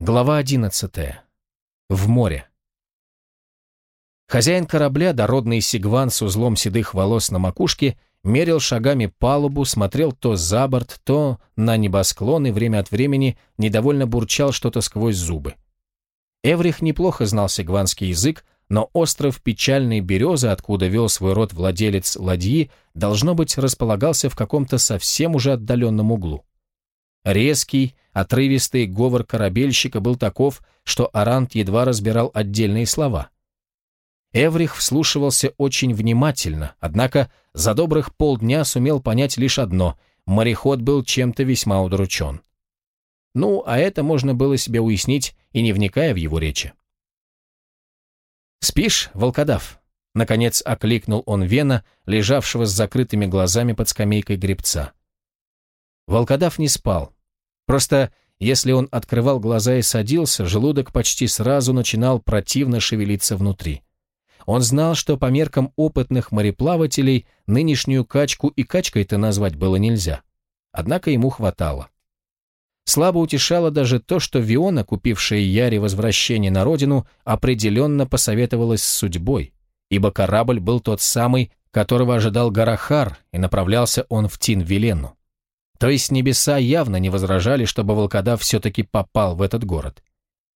Глава 11. В море. Хозяин корабля, дородный сигван с узлом седых волос на макушке, мерил шагами палубу, смотрел то за борт, то на небосклон и время от времени недовольно бурчал что-то сквозь зубы. Эврих неплохо знал сигванский язык, но остров Печальной Березы, откуда вел свой род владелец ладьи, должно быть, располагался в каком-то совсем уже отдаленном углу. Резкий, отрывистый говор корабельщика был таков, что Арант едва разбирал отдельные слова. Эврих вслушивался очень внимательно, однако за добрых полдня сумел понять лишь одно – мореход был чем-то весьма удручен. Ну, а это можно было себе уяснить и не вникая в его речи. «Спишь, волкодав?» Наконец окликнул он Вена, лежавшего с закрытыми глазами под скамейкой гребца. Волкодав не спал. Просто если он открывал глаза и садился, желудок почти сразу начинал противно шевелиться внутри. Он знал, что по меркам опытных мореплавателей нынешнюю качку и качкой-то назвать было нельзя. Однако ему хватало. Слабо утешало даже то, что Виона, купившая Яре возвращение на родину, определенно посоветовалась с судьбой, ибо корабль был тот самый, которого ожидал Гарахар, и направлялся он в Тин-Велену. То есть небеса явно не возражали, чтобы волкодав все-таки попал в этот город.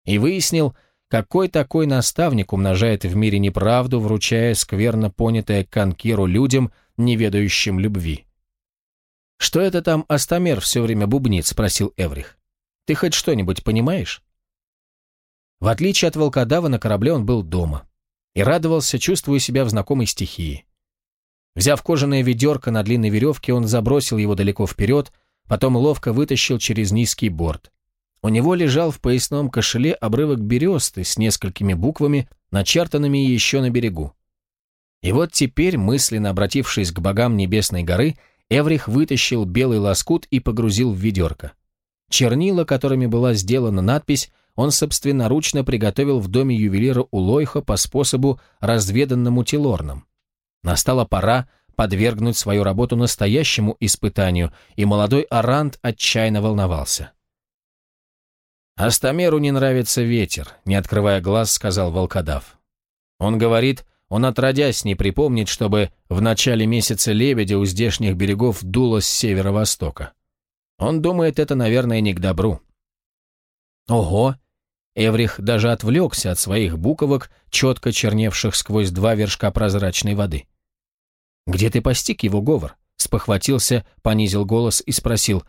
И выяснил, какой такой наставник умножает в мире неправду, вручая скверно понятое конкиру людям, не ведающим любви. «Что это там Астамер все время бубнит?» — спросил Эврих. «Ты хоть что-нибудь понимаешь?» В отличие от волкодава, на корабле он был дома и радовался, чувствуя себя в знакомой стихии. Взяв кожаное ведерко на длинной веревке, он забросил его далеко вперед, потом ловко вытащил через низкий борт. У него лежал в поясном кошеле обрывок бересты с несколькими буквами, начертанными еще на берегу. И вот теперь, мысленно обратившись к богам Небесной горы, Эврих вытащил белый лоскут и погрузил в ведерко. Чернила, которыми была сделана надпись, он собственноручно приготовил в доме ювелира Улойха по способу, разведанному Тилорном. Настала пора подвергнуть свою работу настоящему испытанию, и молодой Арант отчаянно волновался. «Астамеру не нравится ветер», — не открывая глаз, сказал волкодав. «Он говорит, он отродясь не припомнит, чтобы в начале месяца лебедя у здешних берегов дуло с северо-востока. Он думает, это, наверное, не к добру». «Ого!» Эврих даже отвлекся от своих буковок, четко черневших сквозь два вершка прозрачной воды. «Где ты постиг его, Говор?» Спохватился, понизил голос и спросил.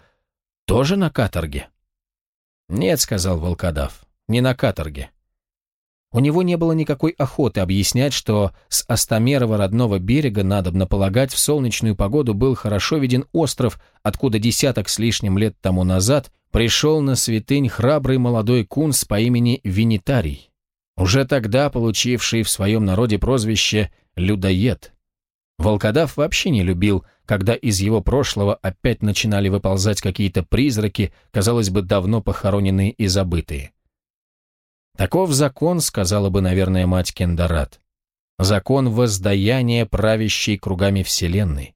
«Тоже на каторге?» «Нет», — сказал волкодав, — «не на каторге». У него не было никакой охоты объяснять, что с Остомерова родного берега, надобно полагать, в солнечную погоду был хорошо виден остров, откуда десяток с лишним лет тому назад пришел на святынь храбрый молодой кунс по имени Винитарий, уже тогда получивший в своем народе прозвище «людоед». Волкодав вообще не любил, когда из его прошлого опять начинали выползать какие-то призраки, казалось бы, давно похороненные и забытые. «Таков закон», — сказала бы, наверное, мать Кендарат. «Закон воздаяния, правящей кругами Вселенной.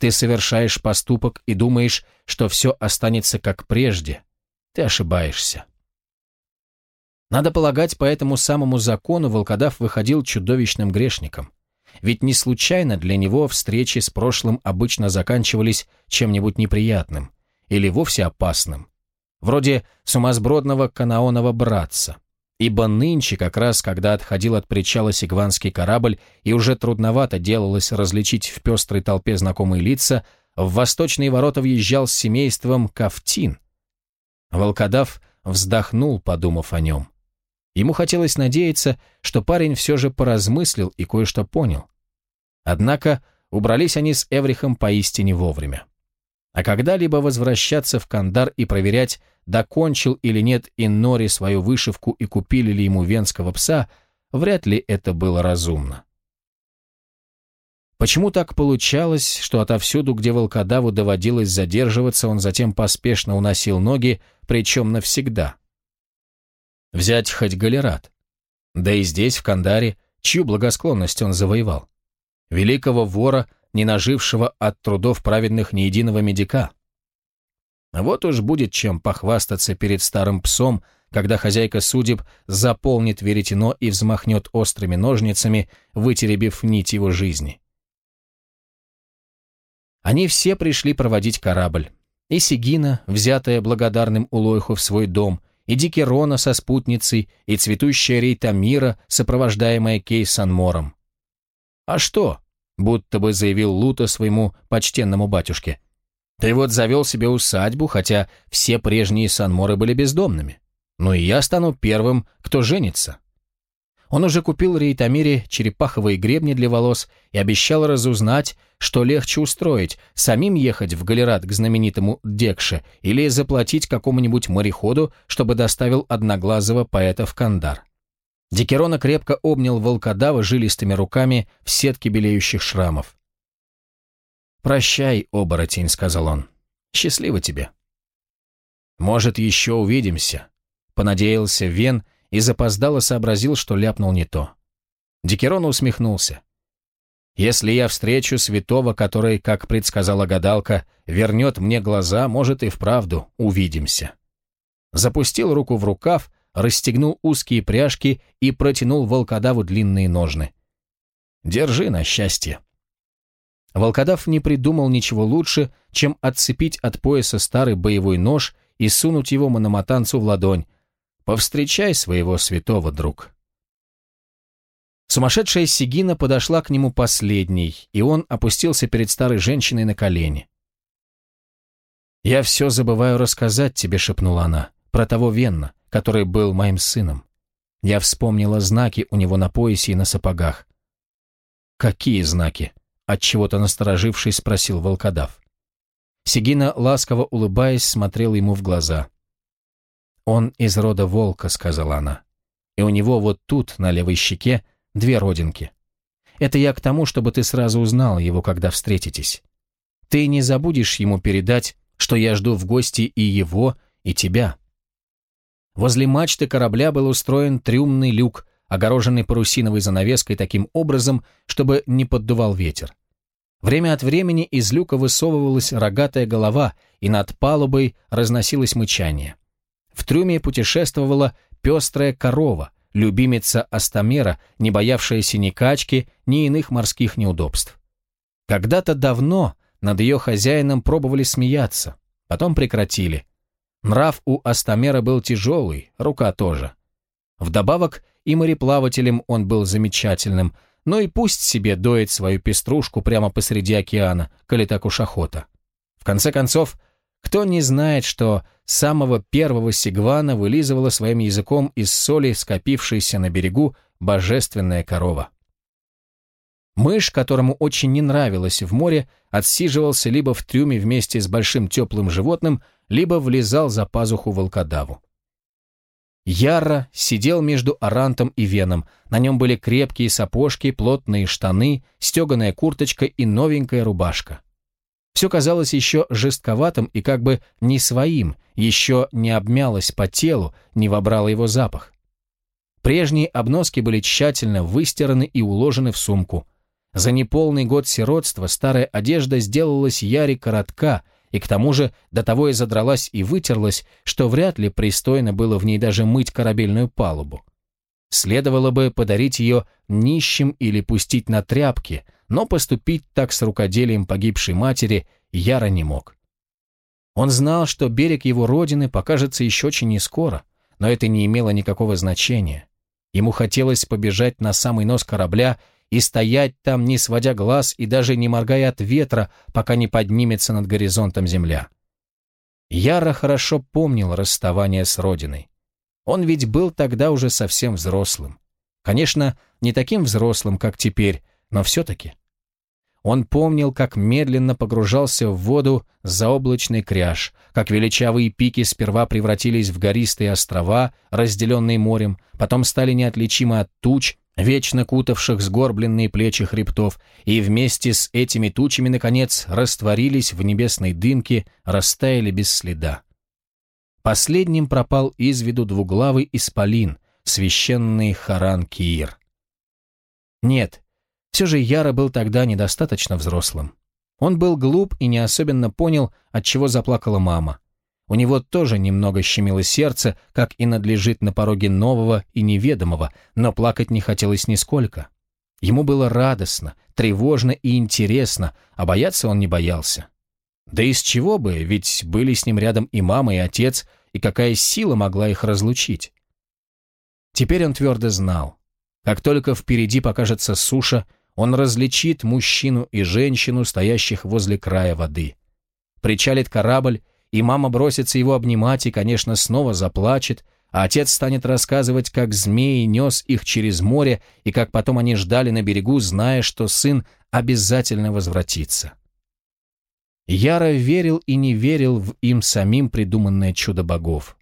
Ты совершаешь поступок и думаешь, что все останется как прежде. Ты ошибаешься». Надо полагать, по этому самому закону волкодав выходил чудовищным грешником. Ведь не случайно для него встречи с прошлым обычно заканчивались чем-нибудь неприятным или вовсе опасным, вроде сумасбродного канаонова братца. Ибо нынче, как раз когда отходил от причала сигванский корабль и уже трудновато делалось различить в пестрой толпе знакомые лица, в восточные ворота въезжал с семейством Кафтин. Волкодав вздохнул, подумав о нем. Ему хотелось надеяться, что парень все же поразмыслил и кое-что понял. Однако убрались они с Эврихом поистине вовремя. А когда-либо возвращаться в Кандар и проверять, докончил или нет Иннори свою вышивку и купили ли ему венского пса, вряд ли это было разумно. Почему так получалось, что отовсюду, где волкодаву доводилось задерживаться, он затем поспешно уносил ноги, причем навсегда? Взять хоть Галерат. Да и здесь, в Кандаре, чью благосклонность он завоевал? Великого вора, не нажившего от трудов праведных ни единого медика. Вот уж будет чем похвастаться перед старым псом, когда хозяйка судеб заполнит веретено и взмахнет острыми ножницами, вытеребив нить его жизни. Они все пришли проводить корабль. И Сигина, взятая благодарным Улойху в свой дом, и Дикерона со спутницей, и цветущая Рейта Мира, сопровождаемая Кейсанмором. «А что?» — будто бы заявил Лута своему почтенному батюшке. «Ты вот завел себе усадьбу, хотя все прежние Санморы были бездомными. Ну и я стану первым, кто женится». Он уже купил Рейтамире черепаховые гребни для волос и обещал разузнать, что легче устроить, самим ехать в Галерат к знаменитому Декше или заплатить какому-нибудь мореходу, чтобы доставил одноглазого поэта в Кандар. Дикерона крепко обнял волкодава жилистыми руками в сетке белеющих шрамов. «Прощай, оборотень», — сказал он. «Счастливо тебе». «Может, еще увидимся», — понадеялся Вен — и запоздало сообразил, что ляпнул не то. Дикерон усмехнулся. «Если я встречу святого, который, как предсказала гадалка, вернет мне глаза, может, и вправду увидимся». Запустил руку в рукав, расстегнул узкие пряжки и протянул волкодаву длинные ножны. «Держи на счастье». Волкодав не придумал ничего лучше, чем отцепить от пояса старый боевой нож и сунуть его мономатанцу в ладонь, Повстречай своего святого, друг. Сумасшедшая Сигина подошла к нему последней, и он опустился перед старой женщиной на колени. «Я все забываю рассказать тебе», — шепнула она, — «про того Венна, который был моим сыном. Я вспомнила знаки у него на поясе и на сапогах». «Какие знаки?» — отчего-то насторожившись, спросил волкодав. Сигина, ласково улыбаясь, смотрела ему в глаза. «Он из рода волка», — сказала она. «И у него вот тут, на левой щеке, две родинки. Это я к тому, чтобы ты сразу узнал его, когда встретитесь. Ты не забудешь ему передать, что я жду в гости и его, и тебя». Возле мачты корабля был устроен трюмный люк, огороженный парусиновой занавеской таким образом, чтобы не поддувал ветер. Время от времени из люка высовывалась рогатая голова, и над палубой разносилось мычание. В трюме путешествовала пестрая корова, любимица Астамера, не боявшаяся ни качки, ни иных морских неудобств. Когда-то давно над ее хозяином пробовали смеяться, потом прекратили. Нрав у Астамера был тяжелый, рука тоже. Вдобавок и мореплавателем он был замечательным, но и пусть себе доит свою пеструшку прямо посреди океана, коли так уж охота. В конце концов, кто не знает, что самого первого сигвана вылизывала своим языком из соли, скопившейся на берегу, божественная корова. Мышь, которому очень не нравилось в море, отсиживался либо в трюме вместе с большим теплым животным, либо влезал за пазуху волкодаву. Яра сидел между Арантом и Веном. На нем были крепкие сапожки, плотные штаны, стеганая курточка и новенькая рубашка. Все казалось еще жестковатым и как бы не своим, еще не обмялось по телу, не вобрало его запах. Прежние обноски были тщательно выстираны и уложены в сумку. За неполный год сиротства старая одежда сделалась яре коротка, и к тому же до того и задралась и вытерлась, что вряд ли пристойно было в ней даже мыть корабельную палубу. Следовало бы подарить ее нищим или пустить на тряпки – но поступить так с рукоделием погибшей матери Яра не мог. Он знал, что берег его родины покажется еще очень нескоро, но это не имело никакого значения. Ему хотелось побежать на самый нос корабля и стоять там, не сводя глаз и даже не моргая от ветра, пока не поднимется над горизонтом земля. Яра хорошо помнил расставание с родиной. Он ведь был тогда уже совсем взрослым. Конечно, не таким взрослым, как теперь, но все-таки он помнил, как медленно погружался в воду заоблачный кряж, как величавые пики сперва превратились в гористые острова, разделенные морем, потом стали неотличимы от туч, вечно кутавших сгорбленные плечи хребтов, и вместе с этими тучами, наконец, растворились в небесной дымке, растаяли без следа. Последним пропал из виду двуглавый исполин, священный Харан Киир. Нет, все же Яра был тогда недостаточно взрослым. Он был глуп и не особенно понял, от чего заплакала мама. У него тоже немного щемило сердце, как и надлежит на пороге нового и неведомого, но плакать не хотелось нисколько. Ему было радостно, тревожно и интересно, а бояться он не боялся. Да из чего бы, ведь были с ним рядом и мама, и отец, и какая сила могла их разлучить? Теперь он твердо знал. Как только впереди покажется суша, он различит мужчину и женщину, стоящих возле края воды. Причалит корабль, и мама бросится его обнимать и, конечно, снова заплачет, а отец станет рассказывать, как змеи нес их через море и как потом они ждали на берегу, зная, что сын обязательно возвратится. Яро верил и не верил в им самим придуманное чудо богов.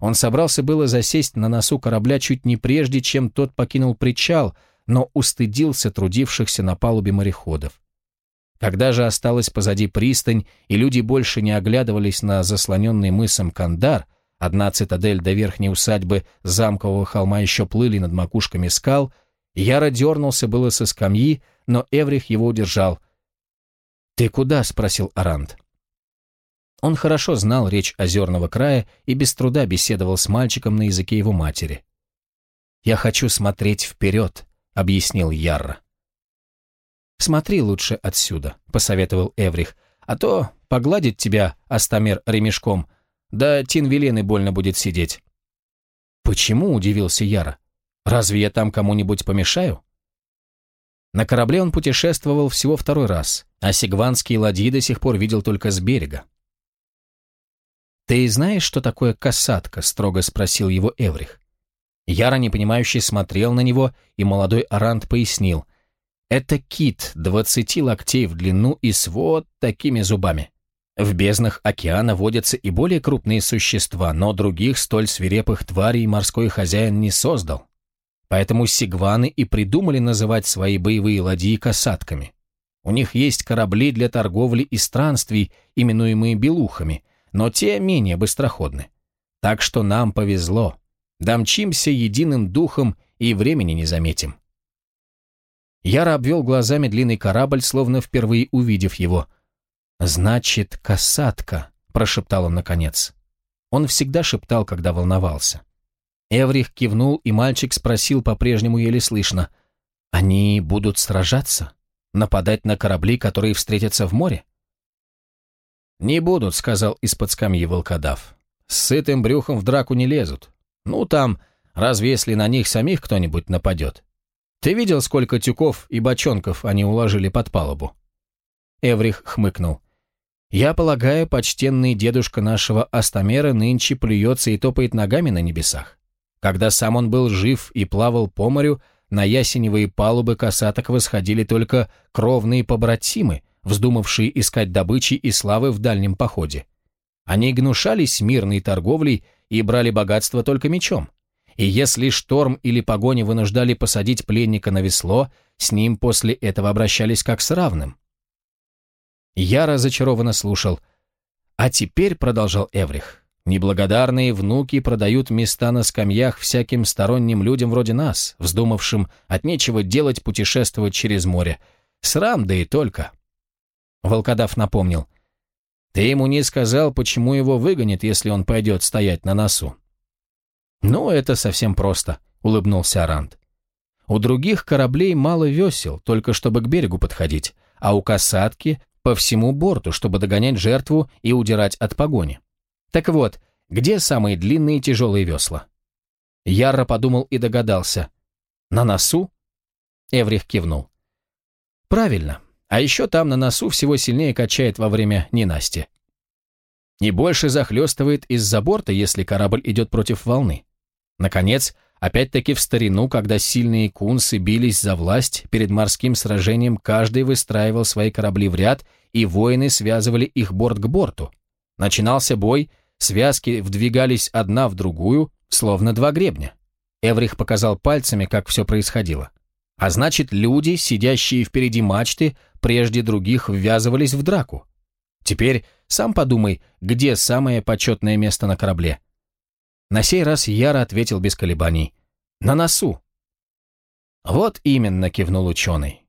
Он собрался было засесть на носу корабля чуть не прежде, чем тот покинул причал — но устыдился трудившихся на палубе мореходов. Когда же осталась позади пристань, и люди больше не оглядывались на заслоненный мысом Кандар, одна цитадель до верхней усадьбы замкового холма еще плыли над макушками скал, Яро дернулся было со скамьи, но Эврих его удержал. «Ты куда?» — спросил Арант. Он хорошо знал речь озерного края и без труда беседовал с мальчиком на языке его матери. «Я хочу смотреть вперед», — объяснил Ярра. «Смотри лучше отсюда», — посоветовал Эврих, «а то погладит тебя Астамер ремешком, да Тинвелины больно будет сидеть». «Почему?» — удивился Яра. «Разве я там кому-нибудь помешаю?» На корабле он путешествовал всего второй раз, а сигванские ладьи до сих пор видел только с берега. «Ты знаешь, что такое касатка?» — строго спросил его Эврих. Яра, непонимающий смотрел на него, и молодой Арант пояснил. «Это кит, двадцати локтей в длину и с вот такими зубами. В безднах океана водятся и более крупные существа, но других столь свирепых тварей морской хозяин не создал. Поэтому сигваны и придумали называть свои боевые ладьи касатками. У них есть корабли для торговли и странствий, именуемые белухами, но те менее быстроходны. Так что нам повезло». Домчимся единым духом и времени не заметим. Яра обвел глазами длинный корабль, словно впервые увидев его. «Значит, касатка», — прошептал он наконец. Он всегда шептал, когда волновался. Эврих кивнул, и мальчик спросил по-прежнему еле слышно. «Они будут сражаться? Нападать на корабли, которые встретятся в море?» «Не будут», — сказал из-под скамьи волкодав. «С сытым брюхом в драку не лезут. Ну там, разве если на них самих кто-нибудь нападет? Ты видел, сколько тюков и бочонков они уложили под палубу?» Эврих хмыкнул. «Я полагаю, почтенный дедушка нашего Астамера нынче плюется и топает ногами на небесах. Когда сам он был жив и плавал по морю, на ясеневые палубы касаток восходили только кровные побратимы, вздумавшие искать добычи и славы в дальнем походе. Они гнушались мирной торговлей и брали богатство только мечом. И если шторм или погони вынуждали посадить пленника на весло, с ним после этого обращались как с равным. Я разочарованно слушал. «А теперь», — продолжал Эврих, — «неблагодарные внуки продают места на скамьях всяким сторонним людям вроде нас, вздумавшим от нечего делать путешествовать через море. Срам, да и только». Волкодав напомнил. Ты ему не сказал, почему его выгонят, если он пойдет стоять на носу. Ну, это совсем просто, улыбнулся Арант. У других кораблей мало весел, только чтобы к берегу подходить, а у касатки по всему борту, чтобы догонять жертву и удирать от погони. Так вот, где самые длинные тяжелые весла? Ярро подумал и догадался. На носу? Эврих кивнул. Правильно. А еще там на носу всего сильнее качает во время ненасти. Не больше захлестывает из-за борта, если корабль идет против волны. Наконец, опять-таки в старину, когда сильные кунсы бились за власть, перед морским сражением каждый выстраивал свои корабли в ряд, и воины связывали их борт к борту. Начинался бой, связки вдвигались одна в другую, словно два гребня. Эврих показал пальцами, как все происходило. А значит, люди, сидящие впереди мачты, прежде других ввязывались в драку. Теперь сам подумай, где самое почетное место на корабле. На сей раз Яра ответил без колебаний. «На носу!» «Вот именно», — кивнул ученый.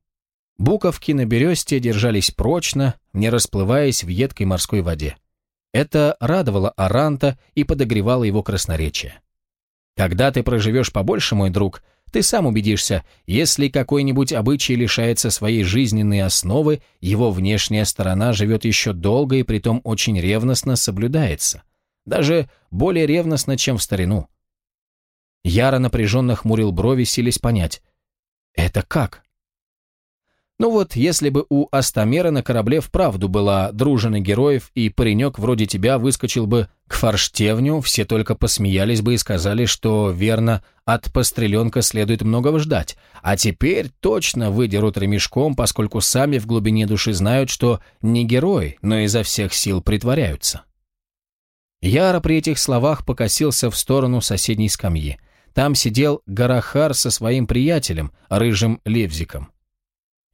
Буковки на бересте держались прочно, не расплываясь в едкой морской воде. Это радовало Аранта и подогревало его красноречие. «Когда ты проживешь побольше, мой друг, ты сам убедишься, если какой-нибудь обычай лишается своей жизненной основы, его внешняя сторона живет еще долго и притом очень ревностно соблюдается. Даже более ревностно, чем в старину. Яра напряженно хмурил брови, сились понять. «Это как?» Ну вот, если бы у Астамера на корабле вправду была дружина героев, и паренек вроде тебя выскочил бы к форштевню, все только посмеялись бы и сказали, что, верно, от постреленка следует многого ждать. А теперь точно выдерут ремешком, поскольку сами в глубине души знают, что не герои, но изо всех сил притворяются. Яра при этих словах покосился в сторону соседней скамьи. Там сидел Гарахар со своим приятелем, рыжим Левзиком.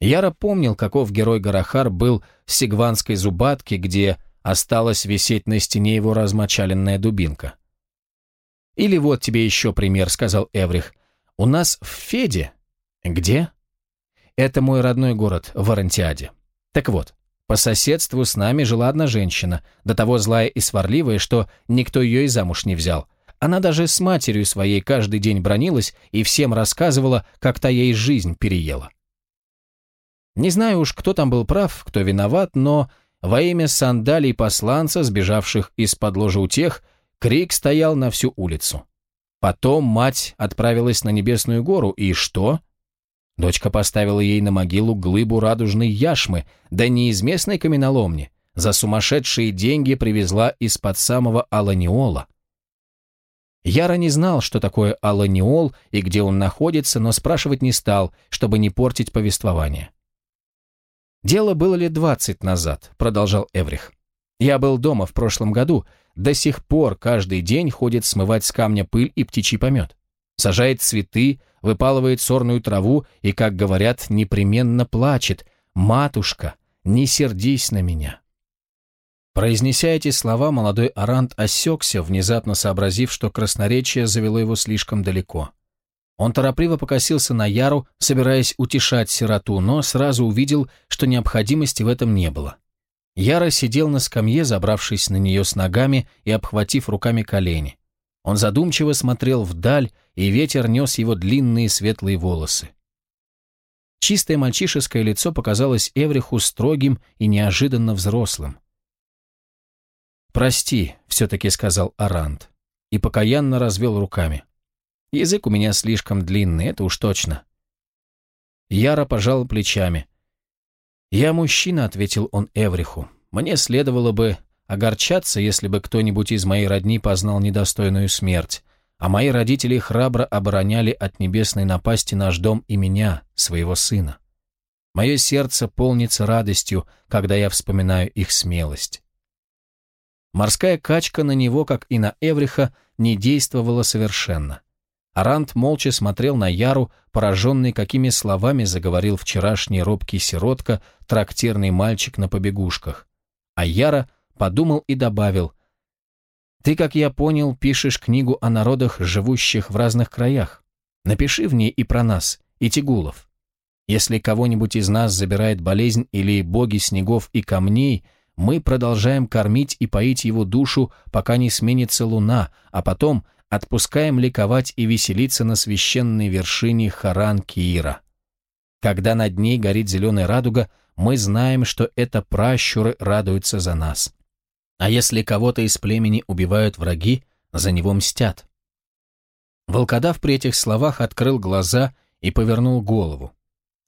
Яро помнил, каков герой Гарахар был в сигванской зубатке, где осталась висеть на стене его размочаленная дубинка. «Или вот тебе еще пример», — сказал Эврих. «У нас в Феде...» «Где?» «Это мой родной город, в Арантиаде. Так вот, по соседству с нами жила одна женщина, до того злая и сварливая, что никто ее и замуж не взял. Она даже с матерью своей каждый день бронилась и всем рассказывала, как та ей жизнь переела». Не знаю уж, кто там был прав, кто виноват, но во имя сандалий посланца, сбежавших из-под ложа у тех, крик стоял на всю улицу. Потом мать отправилась на Небесную гору, и что? Дочка поставила ей на могилу глыбу радужной яшмы, да не из местной каменоломни, за сумасшедшие деньги привезла из-под самого Аланиола. Яра не знал, что такое Аланиол и где он находится, но спрашивать не стал, чтобы не портить повествование. «Дело было лет двадцать назад», — продолжал Эврих. «Я был дома в прошлом году. До сих пор каждый день ходит смывать с камня пыль и птичий помет. Сажает цветы, выпалывает сорную траву и, как говорят, непременно плачет. «Матушка, не сердись на меня». Произнеся эти слова, молодой Арант осекся, внезапно сообразив, что красноречие завело его слишком далеко. Он торопливо покосился на Яру, собираясь утешать сироту, но сразу увидел, что необходимости в этом не было. Яра сидел на скамье, забравшись на нее с ногами и обхватив руками колени. Он задумчиво смотрел вдаль, и ветер нес его длинные светлые волосы. Чистое мальчишеское лицо показалось Эвриху строгим и неожиданно взрослым. «Прости», — все-таки сказал Арант, и покаянно развел руками. Язык у меня слишком длинный, это уж точно. Яра пожал плечами. «Я мужчина», — ответил он Эвриху. «Мне следовало бы огорчаться, если бы кто-нибудь из моей родни познал недостойную смерть, а мои родители храбро обороняли от небесной напасти наш дом и меня, своего сына. Мое сердце полнится радостью, когда я вспоминаю их смелость». Морская качка на него, как и на Эвриха, не действовала совершенно. Арант молча смотрел на Яру, пораженный, какими словами заговорил вчерашний робкий сиротка, трактирный мальчик на побегушках. А Яра подумал и добавил. «Ты, как я понял, пишешь книгу о народах, живущих в разных краях. Напиши в ней и про нас, и Тигулов. Если кого-нибудь из нас забирает болезнь или боги снегов и камней, мы продолжаем кормить и поить его душу, пока не сменится луна, а потом отпускаем ликовать и веселиться на священной вершине Харан-Киира. Когда над ней горит зеленая радуга, мы знаем, что это пращуры радуются за нас. А если кого-то из племени убивают враги, за него мстят. Волкодав при этих словах открыл глаза и повернул голову.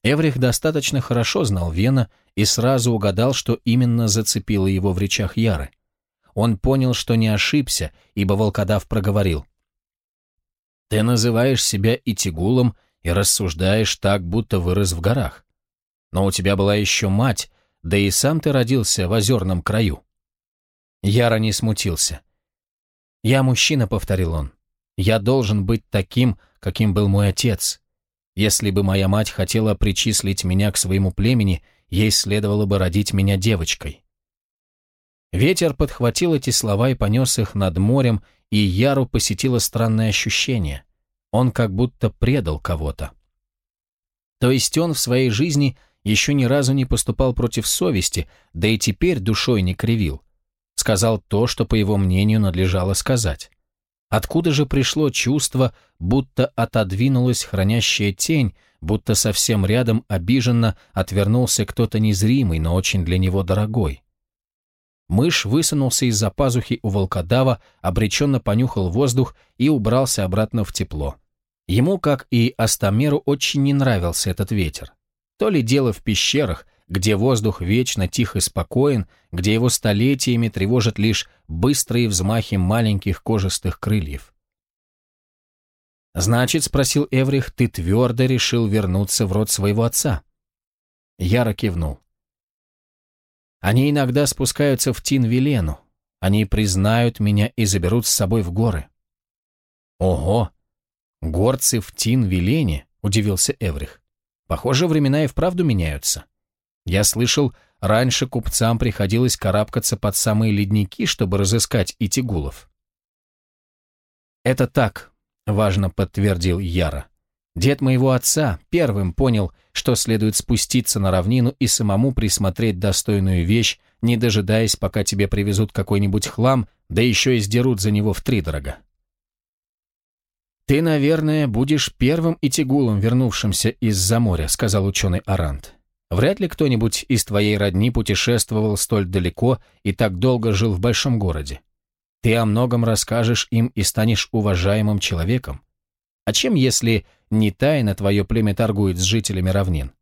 Эврих достаточно хорошо знал Вена и сразу угадал, что именно зацепило его в речах Яры. Он понял, что не ошибся, ибо волкодав проговорил. Ты называешь себя Итигулом и рассуждаешь так, будто вырос в горах. Но у тебя была еще мать, да и сам ты родился в озерном краю». Яра не смутился. «Я мужчина», — повторил он. «Я должен быть таким, каким был мой отец. Если бы моя мать хотела причислить меня к своему племени, ей следовало бы родить меня девочкой». Ветер подхватил эти слова и понес их над морем и Яру посетило странное ощущение. Он как будто предал кого-то. То есть он в своей жизни еще ни разу не поступал против совести, да и теперь душой не кривил. Сказал то, что, по его мнению, надлежало сказать. Откуда же пришло чувство, будто отодвинулась хранящая тень, будто совсем рядом обиженно отвернулся кто-то незримый, но очень для него дорогой? Мышь высунулся из-за пазухи у волкодава, обреченно понюхал воздух и убрался обратно в тепло. Ему, как и Астамеру, очень не нравился этот ветер. То ли дело в пещерах, где воздух вечно тих и спокоен, где его столетиями тревожат лишь быстрые взмахи маленьких кожистых крыльев. «Значит, — спросил Эврих, — ты твердо решил вернуться в род своего отца?» Яро кивнул. Они иногда спускаются в Тин-Велену. Они признают меня и заберут с собой в горы». «Ого! Горцы в Тин-Велене?» — удивился Эврих. «Похоже, времена и вправду меняются. Я слышал, раньше купцам приходилось карабкаться под самые ледники, чтобы разыскать итигулов». «Это так», — важно подтвердил Яра. Дед моего отца первым понял, что следует спуститься на равнину и самому присмотреть достойную вещь, не дожидаясь, пока тебе привезут какой-нибудь хлам, да еще и сдерут за него втридорога. «Ты, наверное, будешь первым Итигулом, вернувшимся из-за моря», — сказал ученый Арант. «Вряд ли кто-нибудь из твоей родни путешествовал столь далеко и так долго жил в большом городе. Ты о многом расскажешь им и станешь уважаемым человеком. А чем, если не тайно твое племя торгует с жителями равнин.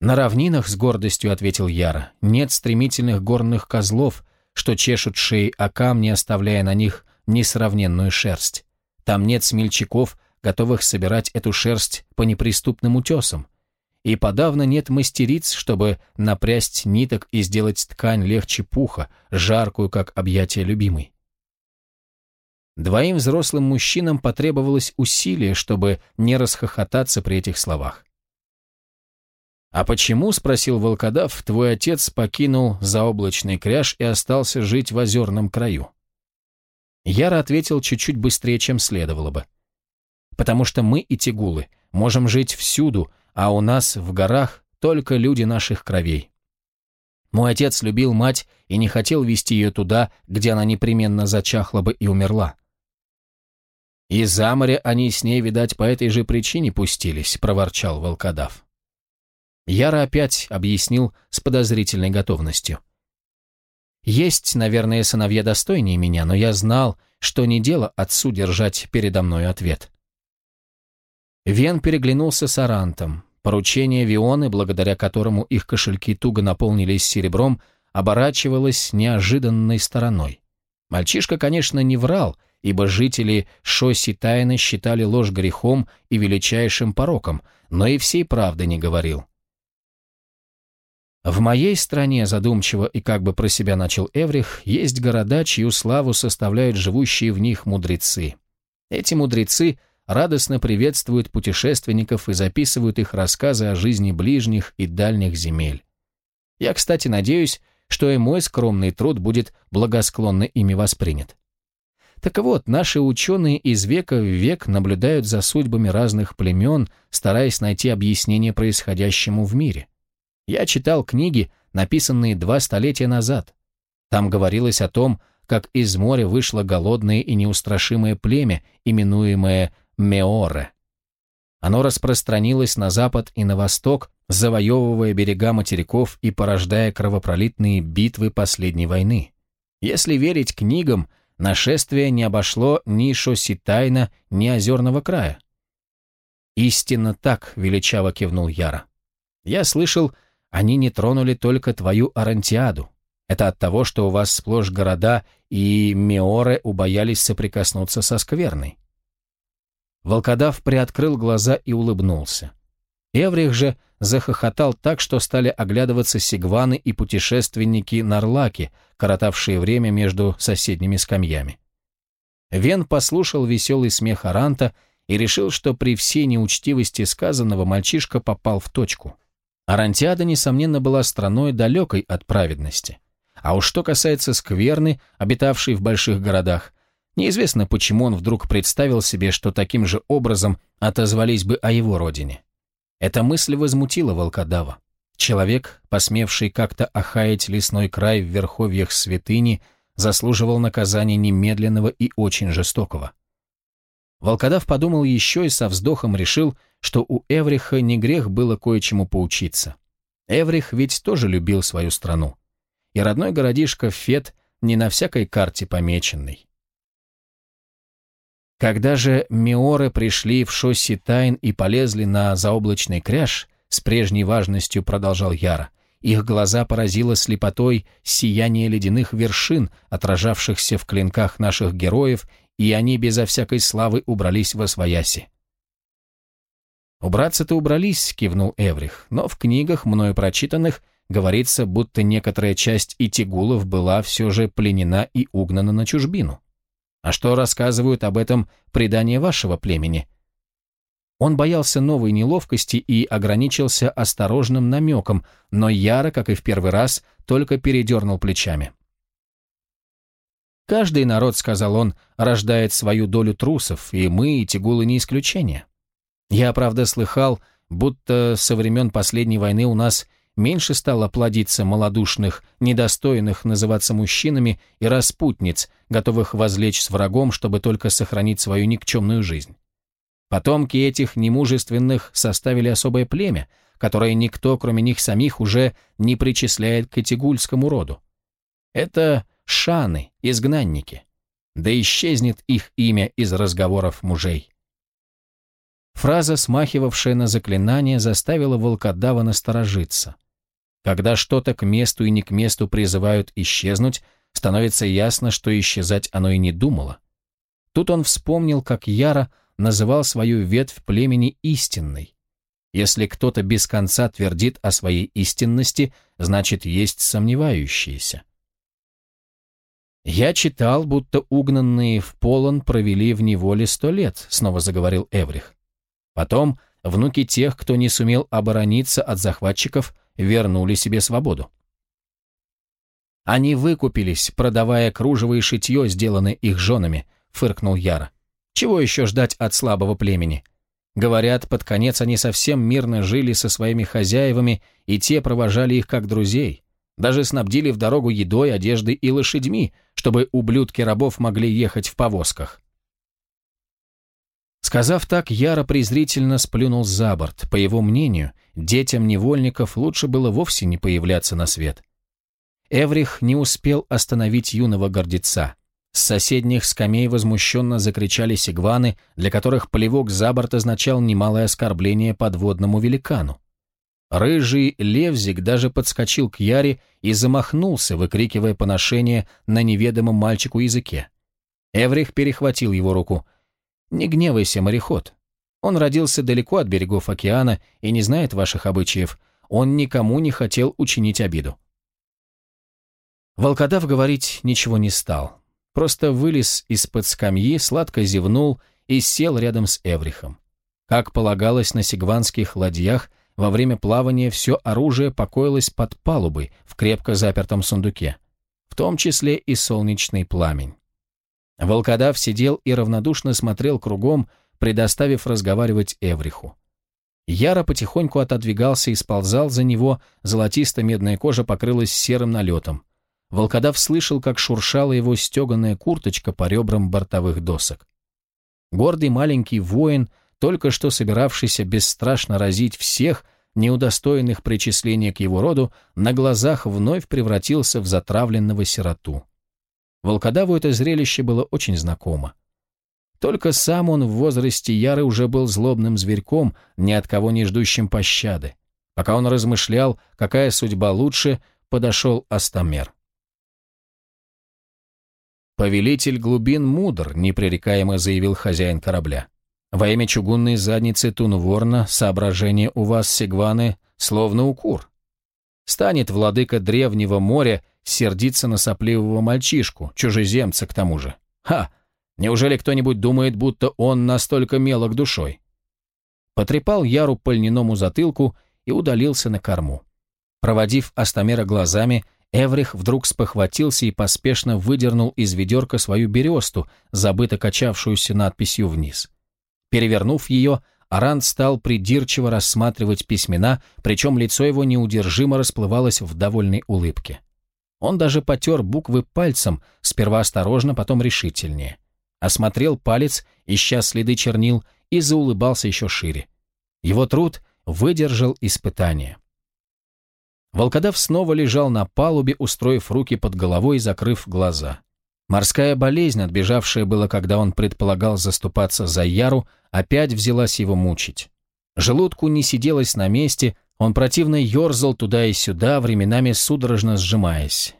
На равнинах, с гордостью ответил Яра, нет стремительных горных козлов, что чешут шеи о камни, оставляя на них несравненную шерсть. Там нет смельчаков, готовых собирать эту шерсть по неприступным утесам. И подавно нет мастериц, чтобы напрясть ниток и сделать ткань легче пуха, жаркую, как объятие любимой. Двоим взрослым мужчинам потребовалось усилие, чтобы не расхохотаться при этих словах. «А почему, — спросил волкодав, — твой отец покинул заоблачный кряж и остался жить в озерном краю?» Яра ответил чуть-чуть быстрее, чем следовало бы. «Потому что мы и тигулы можем жить всюду, а у нас в горах только люди наших кровей. Мой отец любил мать и не хотел вести ее туда, где она непременно зачахла бы и умерла. «И за море они с ней, видать, по этой же причине пустились», — проворчал волкодав. Яра опять объяснил с подозрительной готовностью. «Есть, наверное, сыновья достойнее меня, но я знал, что не дело отцу держать передо мной ответ». Вен переглянулся с Арантом. Поручение Вионы, благодаря которому их кошельки туго наполнились серебром, оборачивалось неожиданной стороной. Мальчишка, конечно, не врал — ибо жители Шоси Тайны считали ложь грехом и величайшим пороком, но и всей правды не говорил. В моей стране, задумчиво и как бы про себя начал Эврих, есть города, чью славу составляют живущие в них мудрецы. Эти мудрецы радостно приветствуют путешественников и записывают их рассказы о жизни ближних и дальних земель. Я, кстати, надеюсь, что и мой скромный труд будет благосклонно ими воспринят. Так вот, наши ученые из века в век наблюдают за судьбами разных племен, стараясь найти объяснение происходящему в мире. Я читал книги, написанные два столетия назад. Там говорилось о том, как из моря вышло голодное и неустрашимое племя, именуемое Меоре. Оно распространилось на запад и на восток, завоевывая берега материков и порождая кровопролитные битвы последней войны. Если верить книгам, Нашествие не обошло ни Шоситайна, ни Озерного края. «Истинно так», — величаво кивнул Яра. «Я слышал, они не тронули только твою Арантиаду. Это от того, что у вас сплошь города, и Меоры убоялись соприкоснуться со скверной». Волкодав приоткрыл глаза и улыбнулся. Эврих же захохотал так, что стали оглядываться сигваны и путешественники-нарлаки, коротавшие время между соседними скамьями. Вен послушал веселый смех Аранта и решил, что при всей неучтивости сказанного мальчишка попал в точку. Арантиада, несомненно, была страной далекой от праведности. А уж что касается скверны, обитавшей в больших городах, неизвестно, почему он вдруг представил себе, что таким же образом отозвались бы о его родине. Эта мысль возмутила волкодава. Человек, посмевший как-то охаять лесной край в верховьях святыни, заслуживал наказания немедленного и очень жестокого. Волкодав подумал еще и со вздохом решил, что у Эвриха не грех было кое-чему поучиться. Эврих ведь тоже любил свою страну. И родной городишко Фет не на всякой карте помеченный. Когда же миоры пришли в шоссе тайн и полезли на заоблачный кряж, с прежней важностью продолжал Яра, их глаза поразило слепотой сияние ледяных вершин, отражавшихся в клинках наших героев, и они безо всякой славы убрались во свояси. «Убраться-то убрались», — кивнул Эврих, «но в книгах, мною прочитанных, говорится, будто некоторая часть итигулов была все же пленена и угнана на чужбину. А что рассказывают об этом предания вашего племени? Он боялся новой неловкости и ограничился осторожным намеком, но Яра, как и в первый раз, только передернул плечами. «Каждый народ, — сказал он, — рождает свою долю трусов, и мы, и тигулы, не исключение. Я, правда, слыхал, будто со времен последней войны у нас меньше стало плодиться малодушных, недостойных называться мужчинами и распутниц, готовых возлечь с врагом, чтобы только сохранить свою никчемную жизнь. Потомки этих немужественных составили особое племя, которое никто, кроме них самих, уже не причисляет к этигульскому роду. Это шаны, изгнанники. Да исчезнет их имя из разговоров мужей. Фраза, смахивавшая на заклинание, заставила волкодава насторожиться – когда что-то к месту и не к месту призывают исчезнуть, становится ясно, что исчезать оно и не думало. Тут он вспомнил, как Яра называл свою ветвь племени истинной. Если кто-то без конца твердит о своей истинности, значит, есть сомневающиеся. «Я читал, будто угнанные в полон провели в неволе сто лет», — снова заговорил Эврих. «Потом внуки тех, кто не сумел оборониться от захватчиков, — вернули себе свободу. Они выкупились, продавая кружево и шитье, сделанное их женами, фыркнул Яра. Чего еще ждать от слабого племени? Говорят, под конец они совсем мирно жили со своими хозяевами, и те провожали их как друзей. Даже снабдили в дорогу едой, одеждой и лошадьми, чтобы ублюдки рабов могли ехать в повозках. Сказав так, Яра презрительно сплюнул за борт. По его мнению, детям невольников лучше было вовсе не появляться на свет. Эврих не успел остановить юного гордеца. С соседних скамей возмущенно закричали сигваны, для которых плевок за борт означал немалое оскорбление подводному великану. Рыжий Левзик даже подскочил к Яре и замахнулся, выкрикивая поношение на неведомом мальчику языке. Эврих перехватил его руку – не гневайся, мореход. Он родился далеко от берегов океана и не знает ваших обычаев. Он никому не хотел учинить обиду. Волкодав говорить ничего не стал. Просто вылез из-под скамьи, сладко зевнул и сел рядом с Эврихом. Как полагалось на сигванских ладьях, во время плавания все оружие покоилось под палубой в крепко запертом сундуке, в том числе и солнечный пламень. Волкодав сидел и равнодушно смотрел кругом, предоставив разговаривать Эвриху. Яра потихоньку отодвигался и сползал за него, золотисто-медная кожа покрылась серым налетом. Волкодав слышал, как шуршала его стеганая курточка по ребрам бортовых досок. Гордый маленький воин, только что собиравшийся бесстрашно разить всех, неудостоенных причисления к его роду, на глазах вновь превратился в затравленного сироту. Волкодаву это зрелище было очень знакомо. Только сам он в возрасте Яры уже был злобным зверьком, ни от кого не ждущим пощады. Пока он размышлял, какая судьба лучше, подошел Астамер. «Повелитель глубин мудр», — непререкаемо заявил хозяин корабля. «Во имя чугунной задницы Тунворна соображение у вас, Сигваны, словно укур. Станет владыка древнего моря, сердиться на сопливого мальчишку, чужеземца к тому же. Ха! Неужели кто-нибудь думает, будто он настолько мелок душой? Потрепал Яру по льняному затылку и удалился на корму. Проводив Астамера глазами, Эврих вдруг спохватился и поспешно выдернул из ведерка свою бересту, забыто качавшуюся надписью вниз. Перевернув ее, Арант стал придирчиво рассматривать письмена, причем лицо его неудержимо расплывалось в довольной улыбке. Он даже потер буквы пальцем, сперва осторожно, потом решительнее. Осмотрел палец, ища следы чернил, и заулыбался еще шире. Его труд выдержал испытание. Волкодав снова лежал на палубе, устроив руки под головой и закрыв глаза. Морская болезнь, отбежавшая было, когда он предполагал заступаться за Яру, опять взялась его мучить. Желудку не сиделось на месте, он противно ерзал туда и сюда, временами судорожно сжимаясь.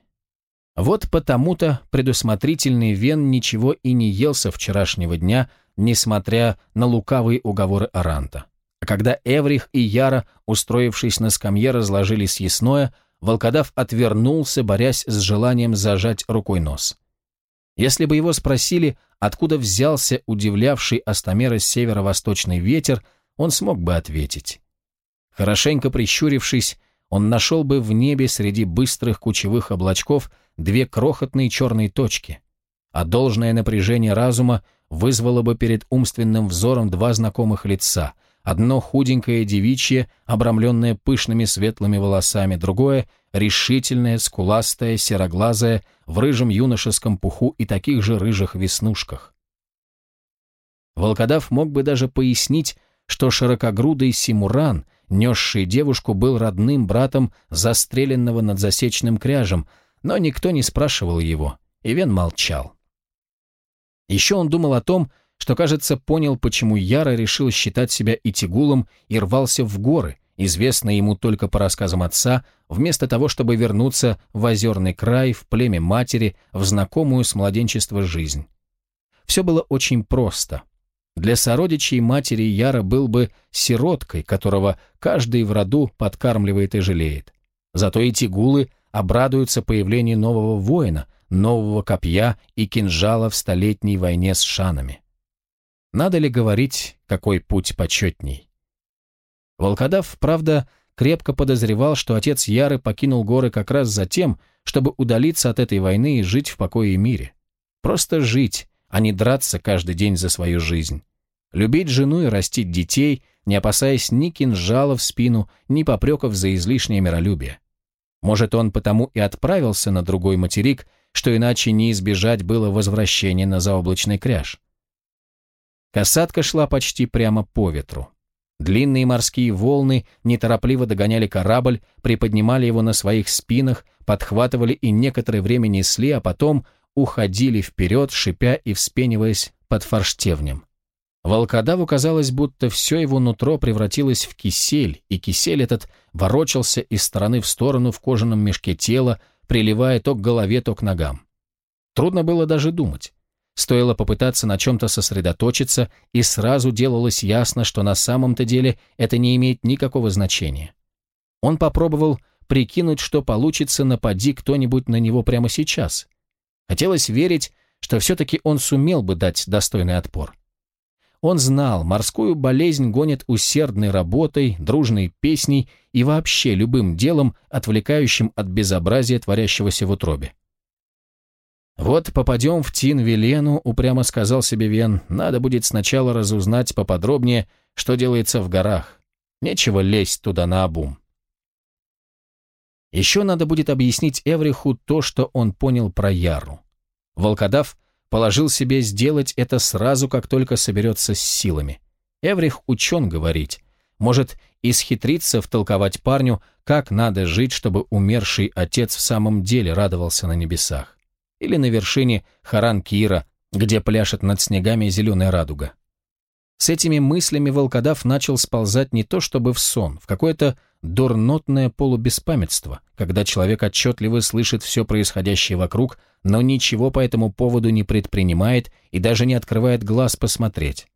Вот потому-то предусмотрительный Вен ничего и не ел со вчерашнего дня, несмотря на лукавые уговоры Аранта. А когда Эврих и Яра, устроившись на скамье, разложили съестное, волкодав отвернулся, борясь с желанием зажать рукой нос. Если бы его спросили, откуда взялся удивлявший Астамера северо-восточный ветер, он смог бы ответить. Хорошенько прищурившись, он нашел бы в небе среди быстрых кучевых облачков две крохотные черные точки, а должное напряжение разума вызвало бы перед умственным взором два знакомых лица, одно худенькое девичье, обрамленное пышными светлыми волосами, другое — решительное, скуластое, сероглазое, в рыжем юношеском пуху и таких же рыжих веснушках. Волкодав мог бы даже пояснить, что широкогрудый Симуран — несший девушку, был родным братом застреленного над засечным кряжем, но никто не спрашивал его, и Вен молчал. Еще он думал о том, что, кажется, понял, почему Яра решил считать себя Итигулом и рвался в горы, известные ему только по рассказам отца, вместо того, чтобы вернуться в озерный край, в племя матери, в знакомую с младенчества жизнь. Все было очень просто — для сородичей матери Яра был бы сироткой, которого каждый в роду подкармливает и жалеет. Зато эти гулы обрадуются появлению нового воина, нового копья и кинжала в столетней войне с шанами. Надо ли говорить, какой путь почетней? Волкодав, правда, крепко подозревал, что отец Яры покинул горы как раз за тем, чтобы удалиться от этой войны и жить в покое и мире. Просто жить, а не драться каждый день за свою жизнь любить жену и растить детей, не опасаясь ни кинжала в спину, ни попреков за излишнее миролюбие. Может, он потому и отправился на другой материк, что иначе не избежать было возвращения на заоблачный кряж. Касатка шла почти прямо по ветру. Длинные морские волны неторопливо догоняли корабль, приподнимали его на своих спинах, подхватывали и некоторое время несли, а потом уходили вперед, шипя и вспениваясь под форштевнем. Волкодаву казалось, будто все его нутро превратилось в кисель, и кисель этот ворочался из стороны в сторону в кожаном мешке тела, приливая то к голове, то к ногам. Трудно было даже думать. Стоило попытаться на чем-то сосредоточиться, и сразу делалось ясно, что на самом-то деле это не имеет никакого значения. Он попробовал прикинуть, что получится, напади кто-нибудь на него прямо сейчас. Хотелось верить, что все-таки он сумел бы дать достойный отпор. Он знал, морскую болезнь гонит усердной работой, дружной песней и вообще любым делом, отвлекающим от безобразия, творящегося в утробе. «Вот попадем в Тин-Велену», — упрямо сказал себе Вен, — «надо будет сначала разузнать поподробнее, что делается в горах. Нечего лезть туда на обум. Еще надо будет объяснить Эвриху то, что он понял про Яру. Волкодав — Положил себе сделать это сразу, как только соберется с силами. Эврих учен говорить. Может, исхитриться втолковать парню, как надо жить, чтобы умерший отец в самом деле радовался на небесах. Или на вершине Харан-Кира, где пляшет над снегами зеленая радуга. С этими мыслями волкодав начал сползать не то чтобы в сон, в какое-то дурнотное полубеспамятство, когда человек отчетливо слышит все происходящее вокруг, но ничего по этому поводу не предпринимает и даже не открывает глаз посмотреть.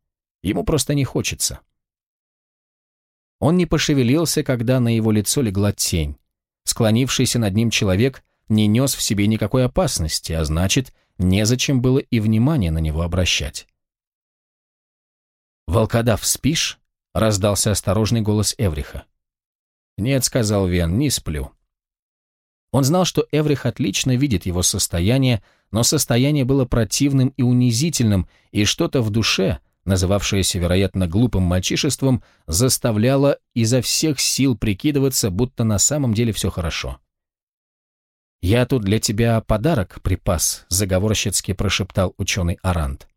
Ему просто не хочется. Он не пошевелился, когда на его лицо легла тень. Склонившийся над ним человек не нес в себе никакой опасности, а значит, незачем было и внимание на него обращать. «Волкодав, спишь?» — раздался осторожный голос Эвриха. «Нет», — сказал Вен, — «не сплю. Он знал, что Эврих отлично видит его состояние, но состояние было противным и унизительным, и что-то в душе, называвшееся, вероятно, глупым мальчишеством, заставляло изо всех сил прикидываться, будто на самом деле все хорошо. «Я тут для тебя подарок припас», — заговорщицки прошептал ученый Арант.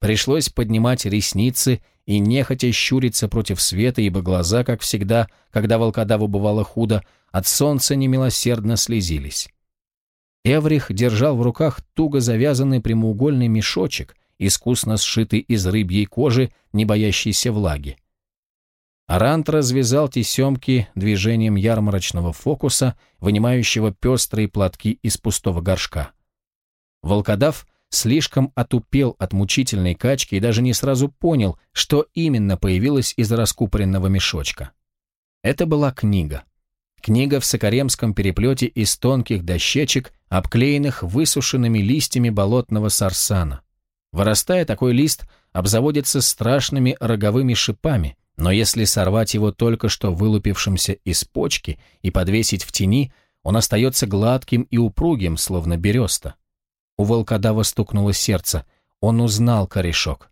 Пришлось поднимать ресницы и нехотя щуриться против света, ибо глаза, как всегда, когда волкодаву бывало худо, от солнца немилосердно слезились. Эврих держал в руках туго завязанный прямоугольный мешочек, искусно сшитый из рыбьей кожи, не боящейся влаги. Арант развязал тесемки движением ярмарочного фокуса, вынимающего пестрые платки из пустого горшка. Волкодав — слишком отупел от мучительной качки и даже не сразу понял, что именно появилось из раскупоренного мешочка. Это была книга. Книга в сокаремском переплете из тонких дощечек, обклеенных высушенными листьями болотного сарсана. Вырастая, такой лист обзаводится страшными роговыми шипами, но если сорвать его только что вылупившимся из почки и подвесить в тени, он остается гладким и упругим, словно береста. У волкодава стукнуло сердце. Он узнал корешок.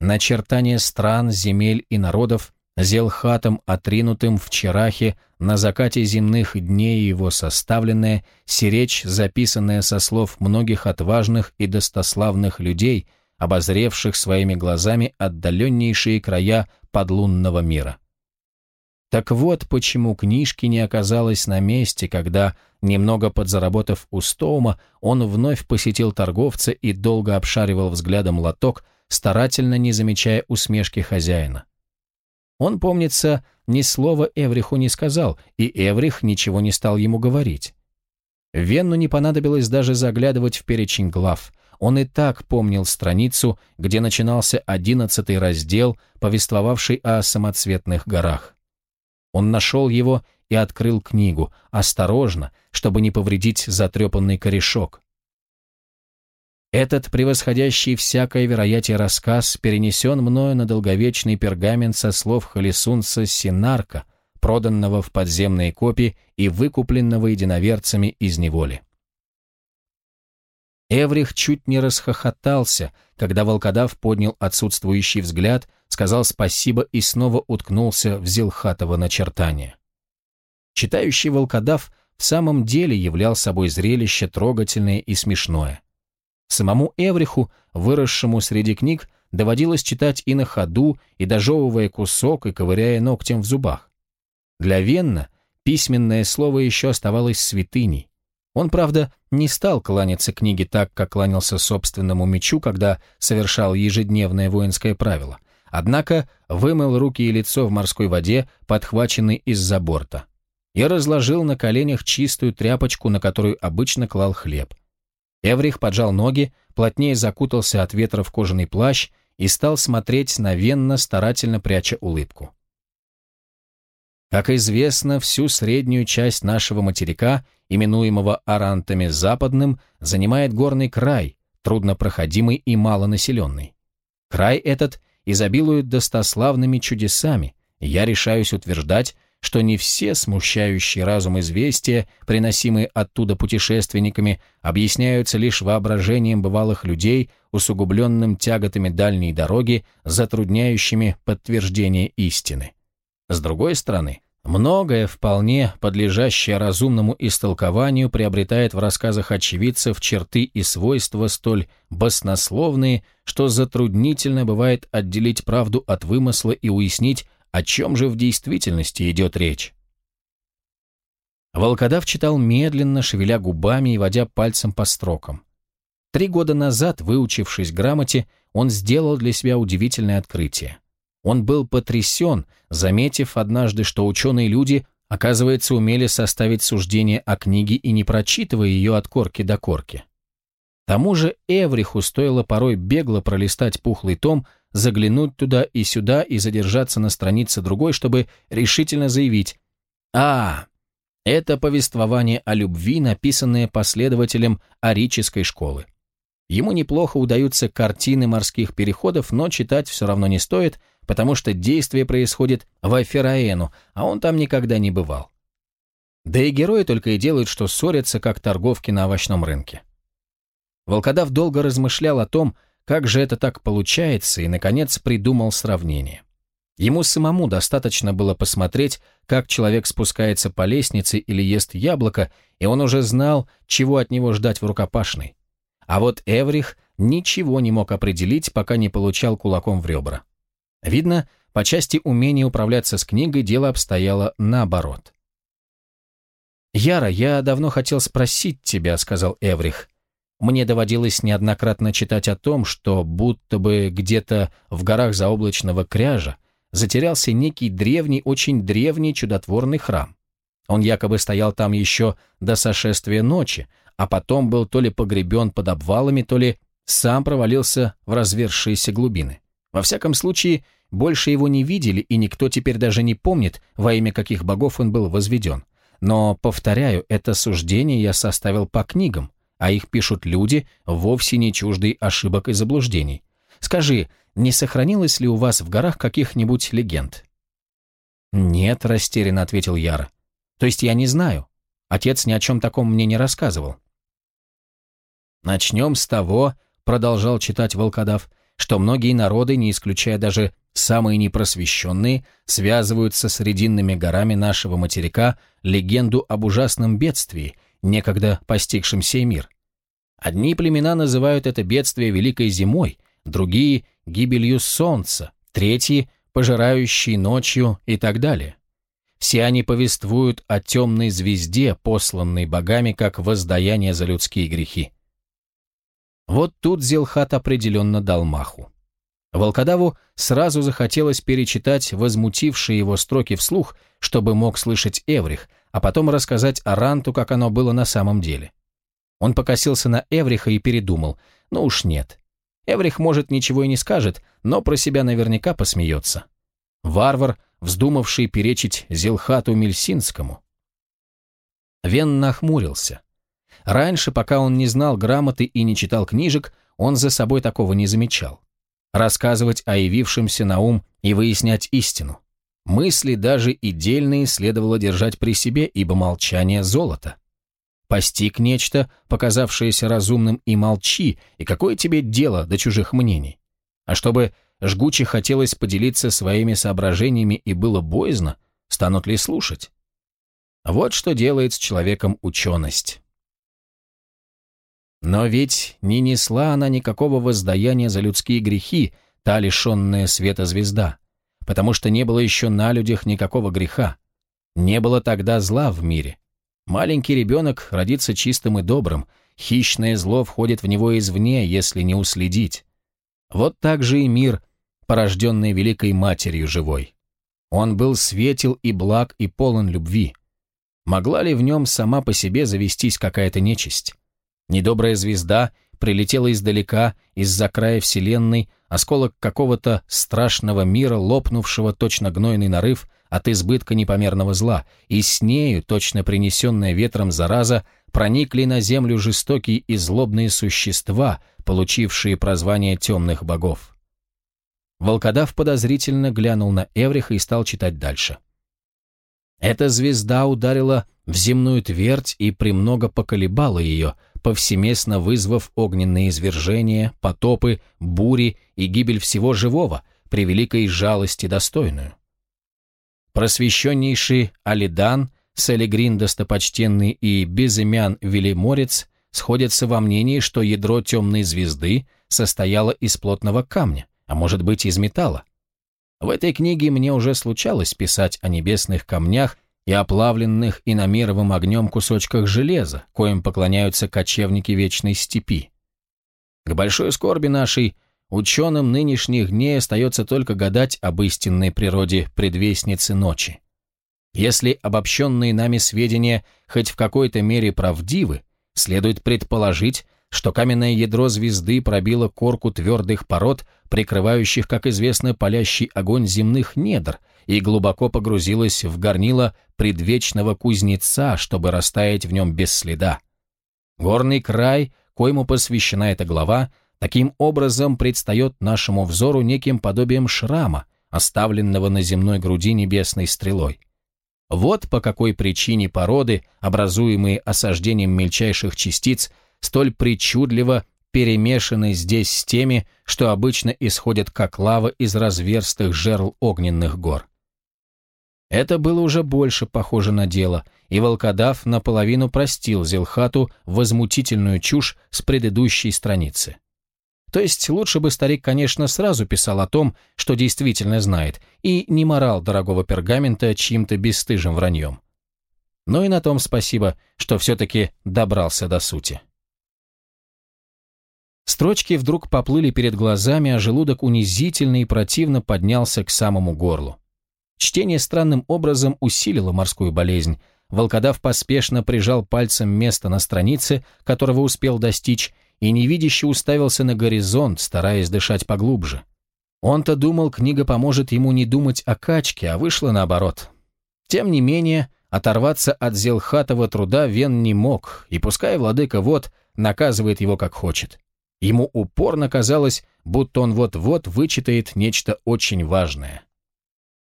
Начертание стран, земель и народов Зелхатом, отринутым в Черахе, на закате земных дней его составленное сиречь, записанная со слов многих отважных и достославных людей, обозревших своими глазами отдаленнейшие края подлунного мира. Так вот, почему книжки не оказалось на месте, когда, немного подзаработав у Стоума, он вновь посетил торговца и долго обшаривал взглядом лоток, старательно не замечая усмешки хозяина. Он, помнится, ни слова Эвриху не сказал, и Эврих ничего не стал ему говорить. Венну не понадобилось даже заглядывать в перечень глав. Он и так помнил страницу, где начинался одиннадцатый раздел, повествовавший о самоцветных горах. Он нашел его и открыл книгу, осторожно, чтобы не повредить затрепанный корешок. Этот превосходящий всякое вероятие рассказ перенесен мною на долговечный пергамент со слов Халисунца Синарка, проданного в подземные копии и выкупленного единоверцами из неволи. Эврих чуть не расхохотался, когда волкодав поднял отсутствующий взгляд, сказал спасибо и снова уткнулся в Зилхатово начертание. Читающий волкодав в самом деле являл собой зрелище трогательное и смешное. Самому Эвриху, выросшему среди книг, доводилось читать и на ходу, и дожевывая кусок, и ковыряя ногтем в зубах. Для Венна письменное слово еще оставалось святыней. Он, правда, не стал кланяться книге так, как кланялся собственному мечу, когда совершал ежедневное воинское правило – Однако вымыл руки и лицо в морской воде, подхваченной из-за борта. И разложил на коленях чистую тряпочку, на которую обычно клал хлеб. Эврих поджал ноги, плотнее закутался от ветра в кожаный плащ и стал смотреть навенно, старательно пряча улыбку. Как известно, всю среднюю часть нашего материка, именуемого Арантами Западным, занимает горный край, труднопроходимый и малонаселенный. Край этот изобилуют достославными чудесами, я решаюсь утверждать, что не все смущающие разум известия, приносимые оттуда путешественниками, объясняются лишь воображением бывалых людей, усугубленным тяготами дальней дороги, затрудняющими подтверждение истины. С другой стороны, Многое, вполне подлежащее разумному истолкованию, приобретает в рассказах очевидцев черты и свойства столь баснословные, что затруднительно бывает отделить правду от вымысла и уяснить, о чем же в действительности идет речь. Волкодав читал медленно, шевеля губами и водя пальцем по строкам. Три года назад, выучившись грамоте, он сделал для себя удивительное открытие. Он был потрясен, заметив однажды, что ученые-люди, оказывается, умели составить суждение о книге и не прочитывая ее от корки до корки. Тому же Эвриху стоило порой бегло пролистать пухлый том, заглянуть туда и сюда и задержаться на странице другой, чтобы решительно заявить «А, это повествование о любви, написанное последователем арической школы». Ему неплохо удаются картины морских переходов, но читать все равно не стоит – потому что действие происходит в Афераэну, а он там никогда не бывал. Да и герои только и делают, что ссорятся, как торговки на овощном рынке. Волкодав долго размышлял о том, как же это так получается, и, наконец, придумал сравнение. Ему самому достаточно было посмотреть, как человек спускается по лестнице или ест яблоко, и он уже знал, чего от него ждать в рукопашной. А вот Эврих ничего не мог определить, пока не получал кулаком в ребра. Видно, по части умения управляться с книгой дело обстояло наоборот. «Яра, я давно хотел спросить тебя», — сказал Эврих. «Мне доводилось неоднократно читать о том, что будто бы где-то в горах заоблачного кряжа затерялся некий древний, очень древний чудотворный храм. Он якобы стоял там еще до сошествия ночи, а потом был то ли погребен под обвалами, то ли сам провалился в развершиеся глубины. Во всяком случае, больше его не видели, и никто теперь даже не помнит, во имя каких богов он был возведен. Но, повторяю, это суждение я составил по книгам, а их пишут люди, вовсе не чуждые ошибок и заблуждений. Скажи, не сохранилось ли у вас в горах каких-нибудь легенд?» «Нет», — растерянно ответил Яра. «То есть я не знаю. Отец ни о чем таком мне не рассказывал». «Начнем с того», — продолжал читать волкодав, — что многие народы, не исключая даже самые непросвещенные, связывают со срединными горами нашего материка легенду об ужасном бедствии, некогда постигшем сей мир. Одни племена называют это бедствие Великой Зимой, другие – гибелью солнца, третьи – пожирающей ночью и так далее. Все они повествуют о темной звезде, посланной богами как воздаяние за людские грехи. Вот тут Зелхат определенно дал маху. Волкодаву сразу захотелось перечитать возмутившие его строки вслух, чтобы мог слышать Эврих, а потом рассказать Аранту, как оно было на самом деле. Он покосился на Эвриха и передумал, ну уж нет. Эврих, может, ничего и не скажет, но про себя наверняка посмеется. Варвар, вздумавший перечить Зелхату Мельсинскому. Вен нахмурился. Раньше, пока он не знал грамоты и не читал книжек, он за собой такого не замечал. Рассказывать о явившемся на ум и выяснять истину. Мысли даже и дельные следовало держать при себе, ибо молчание – золото. Постиг нечто, показавшееся разумным, и молчи, и какое тебе дело до чужих мнений? А чтобы жгуче хотелось поделиться своими соображениями и было боязно, станут ли слушать? Вот что делает с человеком ученость. Но ведь не несла она никакого воздаяния за людские грехи, та лишенная света звезда, потому что не было еще на людях никакого греха. Не было тогда зла в мире. Маленький ребенок родится чистым и добрым, хищное зло входит в него извне, если не уследить. Вот так же и мир, порожденный Великой Матерью Живой. Он был светел и благ и полон любви. Могла ли в нем сама по себе завестись какая-то нечисть? Недобрая звезда прилетела издалека, из-за края Вселенной, осколок какого-то страшного мира, лопнувшего точно гнойный нарыв от избытка непомерного зла, и с нею, точно принесенная ветром зараза, проникли на землю жестокие и злобные существа, получившие прозвание темных богов. Волкодав подозрительно глянул на Эвриха и стал читать дальше. Эта звезда ударила в земную твердь и премного поколебала ее — повсеместно вызвав огненные извержения, потопы, бури и гибель всего живого при великой жалости достойную. Просвещеннейший Алидан, Селегрин достопочтенный и безымян Велиморец сходятся во мнении, что ядро темной звезды состояло из плотного камня, а может быть из металла. В этой книге мне уже случалось писать о небесных камнях и оплавленных иномировым огнем кусочках железа, коим поклоняются кочевники Вечной Степи. К большой скорби нашей ученым нынешних дней остается только гадать об истинной природе предвестницы ночи. Если обобщенные нами сведения хоть в какой-то мере правдивы, следует предположить, что каменное ядро звезды пробило корку твердых пород, прикрывающих, как известно, палящий огонь земных недр – и глубоко погрузилась в горнило предвечного кузнеца, чтобы растаять в нем без следа. Горный край, коему посвящена эта глава, таким образом предстает нашему взору неким подобием шрама, оставленного на земной груди небесной стрелой. Вот по какой причине породы, образуемые осаждением мельчайших частиц, столь причудливо перемешаны здесь с теми, что обычно исходят как лава из разверстых жерл огненных гор. Это было уже больше похоже на дело, и волкодав наполовину простил Зелхату возмутительную чушь с предыдущей страницы. То есть лучше бы старик, конечно, сразу писал о том, что действительно знает, и не морал дорогого пергамента чьим-то бесстыжим враньем. Ну и на том спасибо, что все-таки добрался до сути. Строчки вдруг поплыли перед глазами, а желудок унизительно и противно поднялся к самому горлу. Чтение странным образом усилило морскую болезнь. Волкодав поспешно прижал пальцем место на странице, которого успел достичь, и невидяще уставился на горизонт, стараясь дышать поглубже. Он-то думал, книга поможет ему не думать о качке, а вышло наоборот. Тем не менее, оторваться от зелхатого труда Вен не мог, и пускай владыка вот наказывает его как хочет. Ему упорно казалось, будто он вот-вот вычитает нечто очень важное.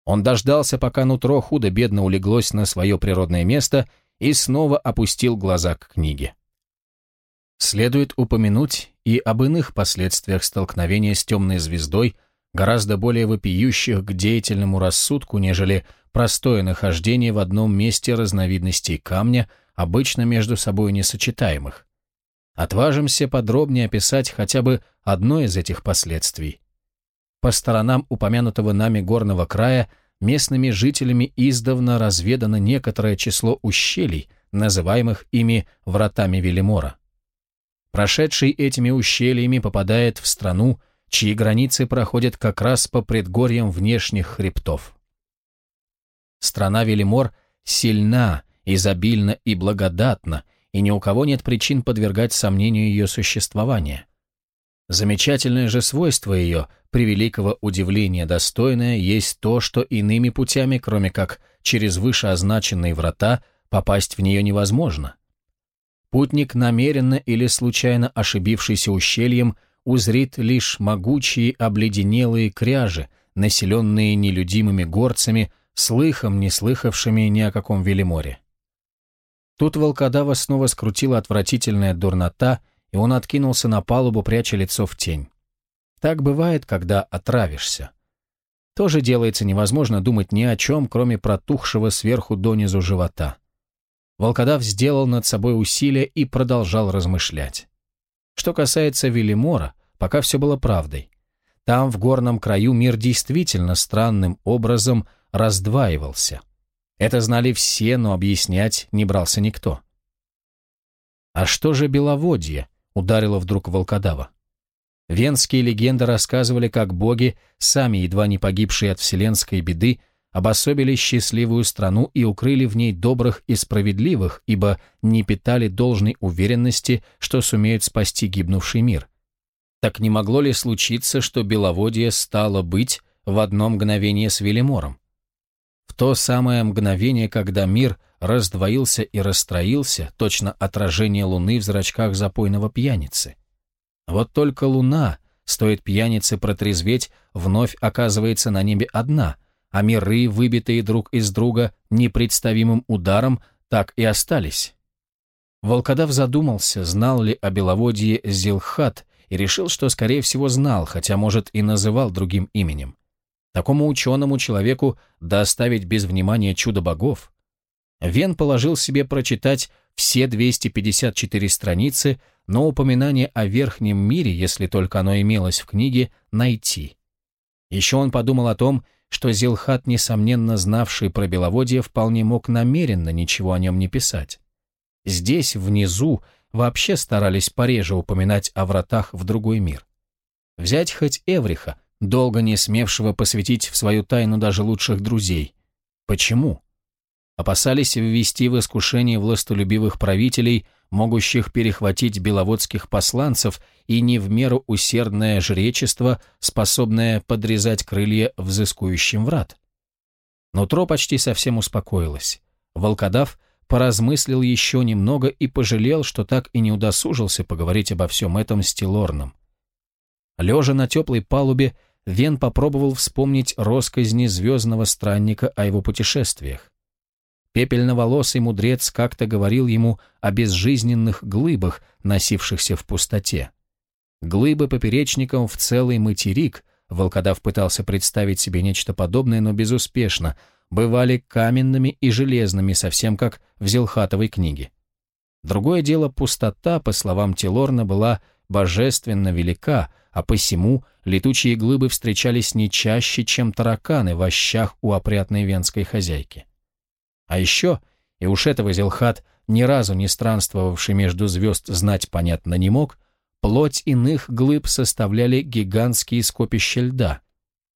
Он дождался, пока нутро худо-бедно улеглось на свое природное место и снова опустил глаза к книге. Следует упомянуть и об иных последствиях столкновения с темной звездой, гораздо более вопиющих к деятельному рассудку, нежели простое нахождение в одном месте разновидностей камня, обычно между собой несочетаемых. Отважимся подробнее описать хотя бы одно из этих последствий по сторонам упомянутого нами горного края местными жителями издавна разведано некоторое число ущелий, называемых ими вратами Велимора. Прошедший этими ущельями попадает в страну, чьи границы проходят как раз по предгорьям внешних хребтов. Страна Велимор сильна, изобильна и благодатна, и ни у кого нет причин подвергать сомнению ее существования. Замечательное же свойство ее, при великого удивления достойное, есть то, что иными путями, кроме как через вышеозначенные врата, попасть в нее невозможно. Путник, намеренно или случайно ошибившийся ущельем, узрит лишь могучие обледенелые кряжи, населенные нелюдимыми горцами, слыхом не слыхавшими ни о каком велиморе. Тут волкодава снова скрутила отвратительная дурнота — и он откинулся на палубу, пряча лицо в тень. Так бывает, когда отравишься. Тоже делается невозможно думать ни о чем, кроме протухшего сверху донизу живота. Волкодав сделал над собой усилие и продолжал размышлять. Что касается Велимора, пока все было правдой. Там, в горном краю, мир действительно странным образом раздваивался. Это знали все, но объяснять не брался никто. А что же Беловодье? ударила вдруг волкодава. Венские легенды рассказывали, как боги, сами едва не погибшие от вселенской беды, обособили счастливую страну и укрыли в ней добрых и справедливых, ибо не питали должной уверенности, что сумеют спасти гибнувший мир. Так не могло ли случиться, что Беловодье стало быть в одно мгновение с Велимором? То самое мгновение, когда мир раздвоился и расстроился, точно отражение луны в зрачках запойного пьяницы. Вот только луна, стоит пьянице протрезветь, вновь оказывается на небе одна, а миры, выбитые друг из друга непредставимым ударом, так и остались. Волкодав задумался, знал ли о беловодье Зилхат, и решил, что, скорее всего, знал, хотя, может, и называл другим именем. Такому ученому человеку доставить без внимания чудо богов. Вен положил себе прочитать все 254 страницы, но упоминание о верхнем мире, если только оно имелось в книге, найти. Еще он подумал о том, что Зилхат, несомненно знавший про беловодье, вполне мог намеренно ничего о нем не писать. Здесь, внизу, вообще старались пореже упоминать о вратах в другой мир. Взять хоть Эвриха, долго не смевшего посвятить в свою тайну даже лучших друзей. Почему? Опасались ввести в искушение властолюбивых правителей, могущих перехватить беловодских посланцев и не в меру усердное жречество, способное подрезать крылья взыскующим врат. Нутро почти совсем успокоилось. Волкодав поразмыслил еще немного и пожалел, что так и не удосужился поговорить обо всем этом с Тилорном. Лежа на теплой палубе, Вен попробовал вспомнить росказни звездного странника о его путешествиях. Пепельноволосый мудрец как-то говорил ему о безжизненных глыбах, носившихся в пустоте. Глыбы поперечником в целый материк, волкодав пытался представить себе нечто подобное, но безуспешно, бывали каменными и железными, совсем как в Зелхатовой книге. Другое дело, пустота, по словам Тилорна, была божественно велика, а посему летучие глыбы встречались не чаще, чем тараканы в ощах у опрятной венской хозяйки. А еще, и уж этого Зелхат, ни разу не странствовавший между звезд, знать понятно не мог, плоть иных глыб составляли гигантские скопища льда.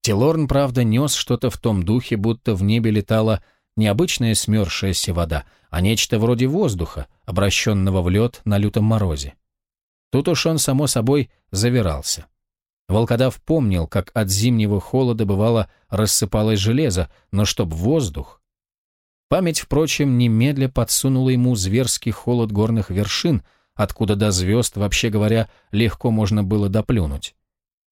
Телорн, правда, нес что-то в том духе, будто в небе летала не обычная смерзшаяся вода, а нечто вроде воздуха, обращенного в лед на лютом морозе. Тут уж он, само собой, завирался. Волкодав помнил, как от зимнего холода бывало рассыпалось железо, но чтоб воздух... Память, впрочем, немедля подсунула ему зверский холод горных вершин, откуда до звезд, вообще говоря, легко можно было доплюнуть.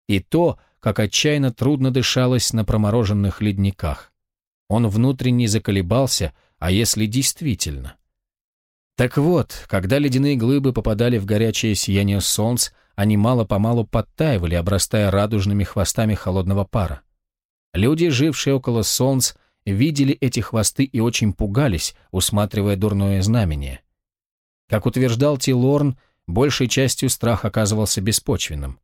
И то, как отчаянно трудно дышалось на промороженных ледниках. Он внутренне заколебался, а если действительно? Так вот, когда ледяные глыбы попадали в горячее сияние солнца, они мало-помалу подтаивали, обрастая радужными хвостами холодного пара. Люди, жившие около солнца, видели эти хвосты и очень пугались, усматривая дурное знамение. Как утверждал Тилорн, большей частью страх оказывался беспочвенным.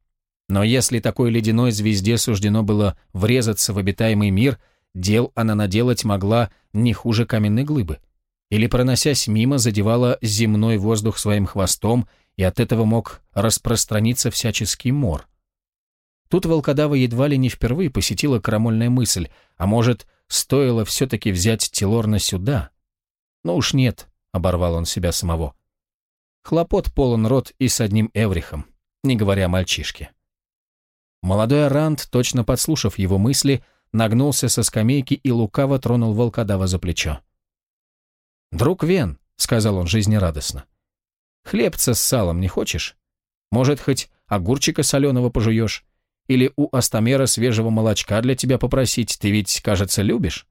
Но если такой ледяной звезде суждено было врезаться в обитаемый мир, дел она наделать могла не хуже каменной глыбы – или, проносясь мимо, задевала земной воздух своим хвостом, и от этого мог распространиться всяческий мор. Тут волкодава едва ли не впервые посетила крамольная мысль, а может, стоило все-таки взять Тилорна сюда? Но уж нет, — оборвал он себя самого. Хлопот полон рот и с одним Эврихом, не говоря о мальчишке. Молодой Арант, точно подслушав его мысли, нагнулся со скамейки и лукаво тронул волкодава за плечо. «Друг Вен», — сказал он жизнерадостно, — «хлебца с салом не хочешь? Может, хоть огурчика соленого пожуешь? Или у Астамера свежего молочка для тебя попросить? Ты ведь, кажется, любишь?»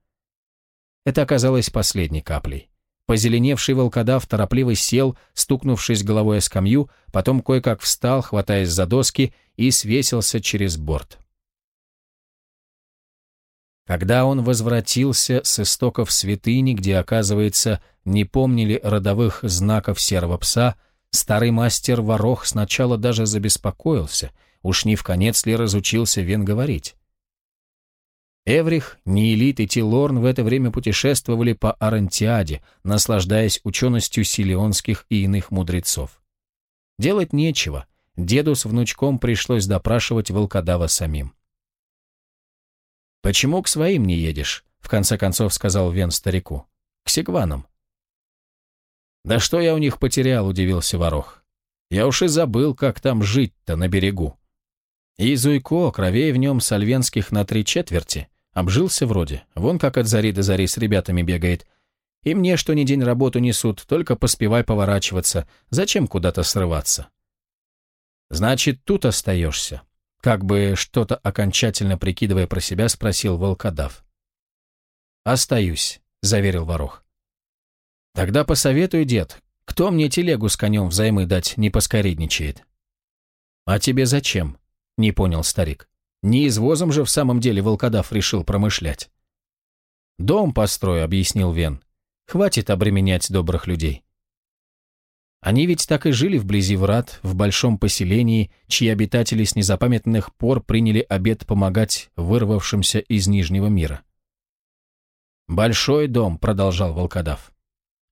Это оказалось последней каплей. Позеленевший волкодав торопливо сел, стукнувшись головой о скамью, потом кое-как встал, хватаясь за доски, и свесился через борт. Когда он возвратился с истоков святыни, где, оказывается, не помнили родовых знаков серого пса, старый мастер Ворох сначала даже забеспокоился, уж не в конец ли разучился Вен говорить. Эврих, Неэлит и Тилорн в это время путешествовали по Арантиаде, наслаждаясь ученостью силионских и иных мудрецов. Делать нечего, деду с внучком пришлось допрашивать волкодава самим. «Почему к своим не едешь?» — в конце концов сказал Вен старику. «К сигванам». «Да что я у них потерял?» — удивился Ворох. «Я уж и забыл, как там жить-то на берегу». И Зуйко, кровей в нем сальвенских на три четверти, обжился вроде. Вон как от зари до зари с ребятами бегает. И мне что ни день работу несут, только поспевай поворачиваться. Зачем куда-то срываться? «Значит, тут остаешься», как бы что-то окончательно прикидывая про себя, спросил волкодав. «Остаюсь», — заверил ворох. «Тогда посоветуй, дед, кто мне телегу с конем взаймы дать не поскоредничает?» «А тебе зачем?» — не понял старик. «Не извозом же в самом деле волкодав решил промышлять». «Дом построю», — объяснил Вен. «Хватит обременять добрых людей». Они ведь так и жили вблизи врат, в большом поселении, чьи обитатели с незапамятных пор приняли обет помогать вырвавшимся из Нижнего мира. «Большой дом», — продолжал волкодав.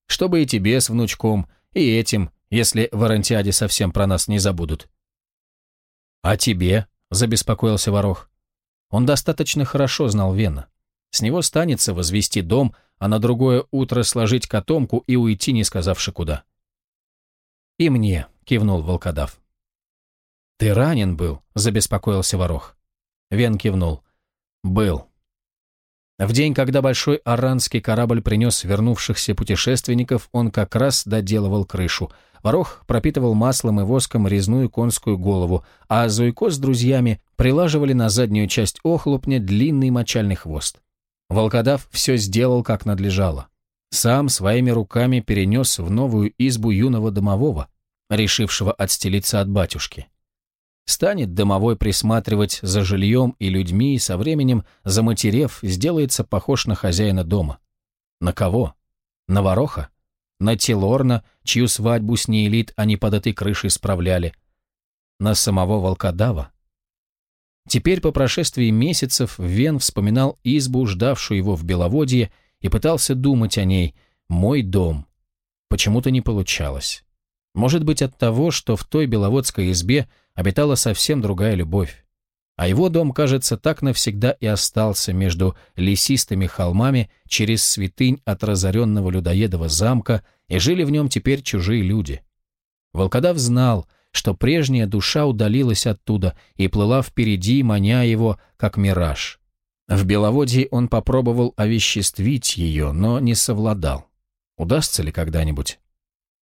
«Чтобы и тебе с внучком, и этим, если в Арантиаде совсем про нас не забудут». «А тебе?» — забеспокоился Ворох. Он достаточно хорошо знал Вена. С него станется возвести дом, а на другое утро сложить котомку и уйти, не сказавши куда. — «И мне», — кивнул волкодав. «Ты ранен был?» — забеспокоился ворох. Вен кивнул. «Был». В день, когда большой аранский корабль принес вернувшихся путешественников, он как раз доделывал крышу. Ворох пропитывал маслом и воском резную конскую голову, а Зуйко с друзьями прилаживали на заднюю часть охлопня длинный мочальный хвост. Волкодав все сделал, как надлежало сам своими руками перенес в новую избу юного домового, решившего отстелиться от батюшки. Станет домовой присматривать за жильем и людьми, и со временем, заматерев, сделается похож на хозяина дома. На кого? На вороха? На Тилорна, чью свадьбу с нейлит они под этой крышей справляли? На самого волкодава? Теперь, по прошествии месяцев, Вен вспоминал избу, ждавшую его в Беловодье, и пытался думать о ней, мой дом. Почему-то не получалось. Может быть от того, что в той беловодской избе обитала совсем другая любовь. А его дом, кажется, так навсегда и остался между лесистыми холмами через святынь от разоренного людоедова замка, и жили в нем теперь чужие люди. Волкодав знал, что прежняя душа удалилась оттуда и плыла впереди, маня его, как мираж. В Беловодье он попробовал овеществить ее, но не совладал. Удастся ли когда-нибудь?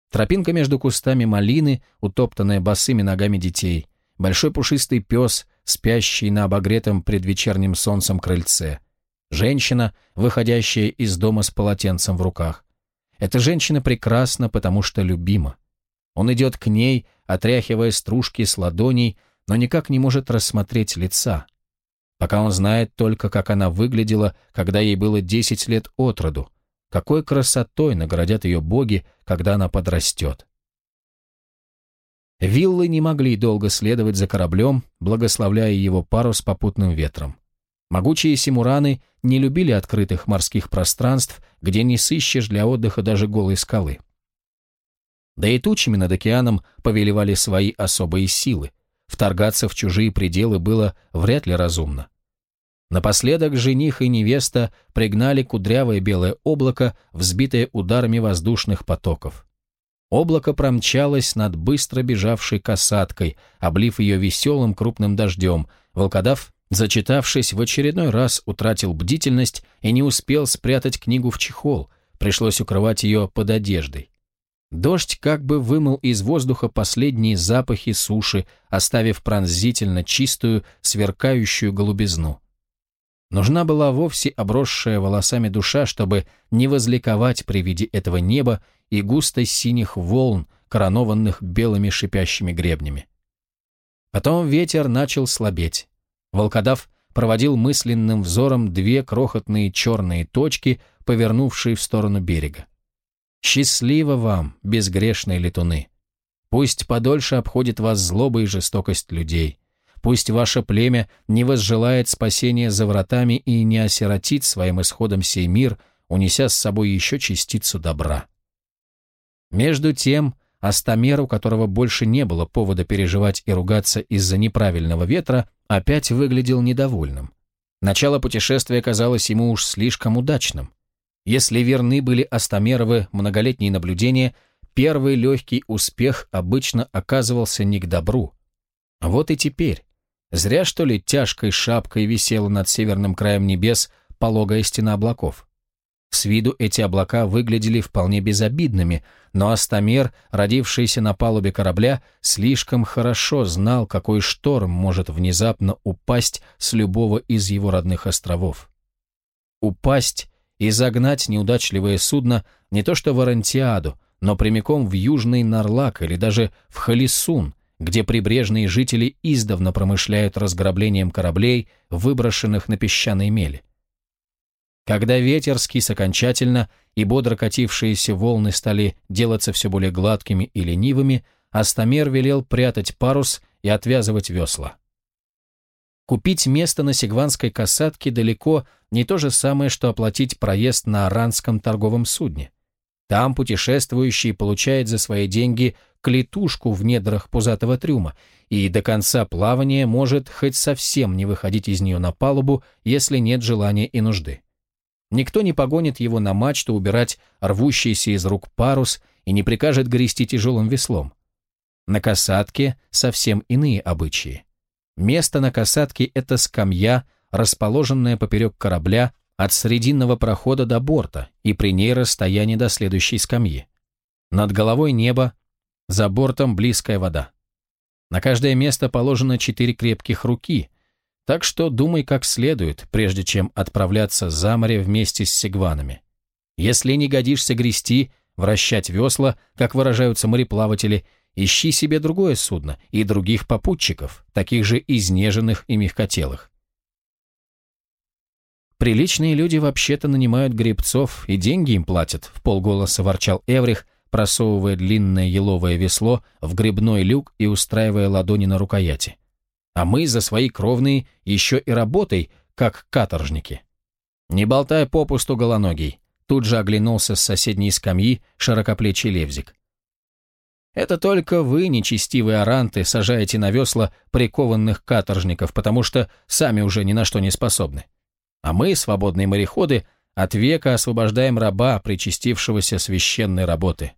Тропинка между кустами малины, утоптанная босыми ногами детей, большой пушистый пес, спящий на обогретом предвечерним солнцем крыльце, женщина, выходящая из дома с полотенцем в руках. Эта женщина прекрасна, потому что любима. Он идет к ней, отряхивая стружки с ладоней, но никак не может рассмотреть лица — пока он знает только, как она выглядела, когда ей было 10 лет от роду, какой красотой наградят ее боги, когда она подрастет. Виллы не могли долго следовать за кораблем, благословляя его пару с попутным ветром. Могучие симураны не любили открытых морских пространств, где не сыщешь для отдыха даже голые скалы. Да и тучами над океаном повелевали свои особые силы. Вторгаться в чужие пределы было вряд ли разумно. Напоследок жених и невеста пригнали кудрявое белое облако, взбитое ударами воздушных потоков. Облако промчалось над быстро бежавшей касаткой, облив ее веселым крупным дождем. Волкодав, зачитавшись, в очередной раз утратил бдительность и не успел спрятать книгу в чехол, пришлось укрывать ее под одеждой. Дождь как бы вымыл из воздуха последние запахи суши, оставив пронзительно чистую, сверкающую голубизну. Нужна была вовсе обросшая волосами душа, чтобы не возликовать при виде этого неба и густо-синих волн, коронованных белыми шипящими гребнями. Потом ветер начал слабеть. Волкодав проводил мысленным взором две крохотные черные точки, повернувшие в сторону берега. «Счастливо вам, безгрешные летуны! Пусть подольше обходит вас злоба и жестокость людей. Пусть ваше племя не возжелает спасения за вратами и не осиротит своим исходом сей мир, унеся с собой еще частицу добра. Между тем, Астамер, у которого больше не было повода переживать и ругаться из-за неправильного ветра, опять выглядел недовольным. Начало путешествия казалось ему уж слишком удачным. Если верны были Астамеровы многолетние наблюдения, первый легкий успех обычно оказывался не к добру. Вот и теперь Зря, что ли, тяжкой шапкой висела над северным краем небес пологая стена облаков. С виду эти облака выглядели вполне безобидными, но Астамер, родившийся на палубе корабля, слишком хорошо знал, какой шторм может внезапно упасть с любого из его родных островов. Упасть и загнать неудачливое судно не то что в Орантиаду, но прямиком в Южный Нарлак или даже в Халисун, где прибрежные жители издавна промышляют разграблением кораблей, выброшенных на песчаной мели. Когда ветер скис окончательно и бодро катившиеся волны стали делаться все более гладкими и ленивыми, Астамер велел прятать парус и отвязывать весла. Купить место на Сигванской касатке далеко не то же самое, что оплатить проезд на Аранском торговом судне. Там путешествующий получает за свои деньги клетушку в недрах пузатого трюма и до конца плавания может хоть совсем не выходить из нее на палубу, если нет желания и нужды. Никто не погонит его на мачту убирать рвущийся из рук парус и не прикажет грести тяжелым веслом. На касатке совсем иные обычаи. Место на касатке – это скамья, расположенная поперек корабля, от срединного прохода до борта и при ней расстояние до следующей скамьи. Над головой небо, за бортом близкая вода. На каждое место положено четыре крепких руки, так что думай как следует, прежде чем отправляться за море вместе с сигванами. Если не годишься грести, вращать весла, как выражаются мореплаватели, ищи себе другое судно и других попутчиков, таких же изнеженных и мягкотелых. Приличные люди вообще-то нанимают гребцов и деньги им платят, в полголоса ворчал Эврих, просовывая длинное еловое весло в грибной люк и устраивая ладони на рукояти. А мы за свои кровные еще и работой, как каторжники. Не болтай попусту голоногий. Тут же оглянулся с соседней скамьи широкоплечий левзик. Это только вы, нечестивые оранты сажаете на весла прикованных каторжников, потому что сами уже ни на что не способны а мы, свободные мореходы, от века освобождаем раба, причастившегося священной работы.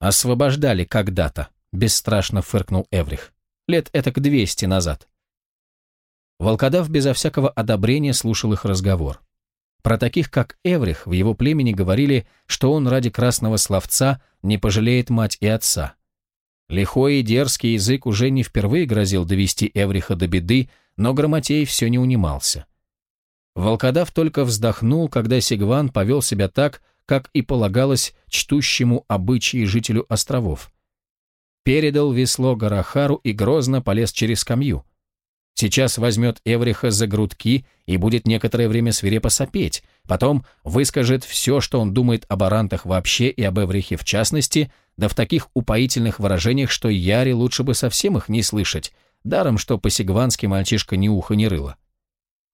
«Освобождали когда-то», — бесстрашно фыркнул Эврих. «Лет этак двести назад». Волкодав безо всякого одобрения слушал их разговор. Про таких, как Эврих, в его племени говорили, что он ради красного словца не пожалеет мать и отца. Лихой и дерзкий язык уже не впервые грозил довести Эвриха до беды, но Грамотей все не унимался. Волкодав только вздохнул, когда Сигван повел себя так, как и полагалось чтущему обычаи жителю островов. Передал весло Гарахару и грозно полез через камью. Сейчас возьмет Эвриха за грудки и будет некоторое время свирепо сопеть, потом выскажет все, что он думает об арантах вообще и об Эврихе в частности, да в таких упоительных выражениях, что Яре лучше бы совсем их не слышать, Даром, что по-сигвански мальчишка ни уха не рыло.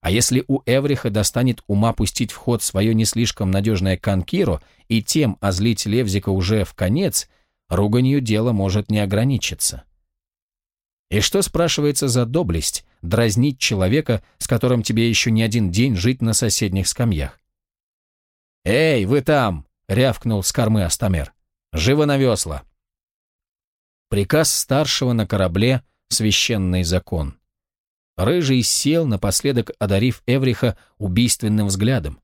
А если у Эвриха достанет ума пустить в ход свое не слишком надежное конкиро и тем озлить Левзика уже в конец, руганью дело может не ограничиться. И что спрашивается за доблесть дразнить человека, с которым тебе еще не один день жить на соседних скамьях? «Эй, вы там!» — рявкнул с кормы Астамер. «Живо на весла!» Приказ старшего на корабле священный закон. Рыжий сел, напоследок одарив Эвриха убийственным взглядом.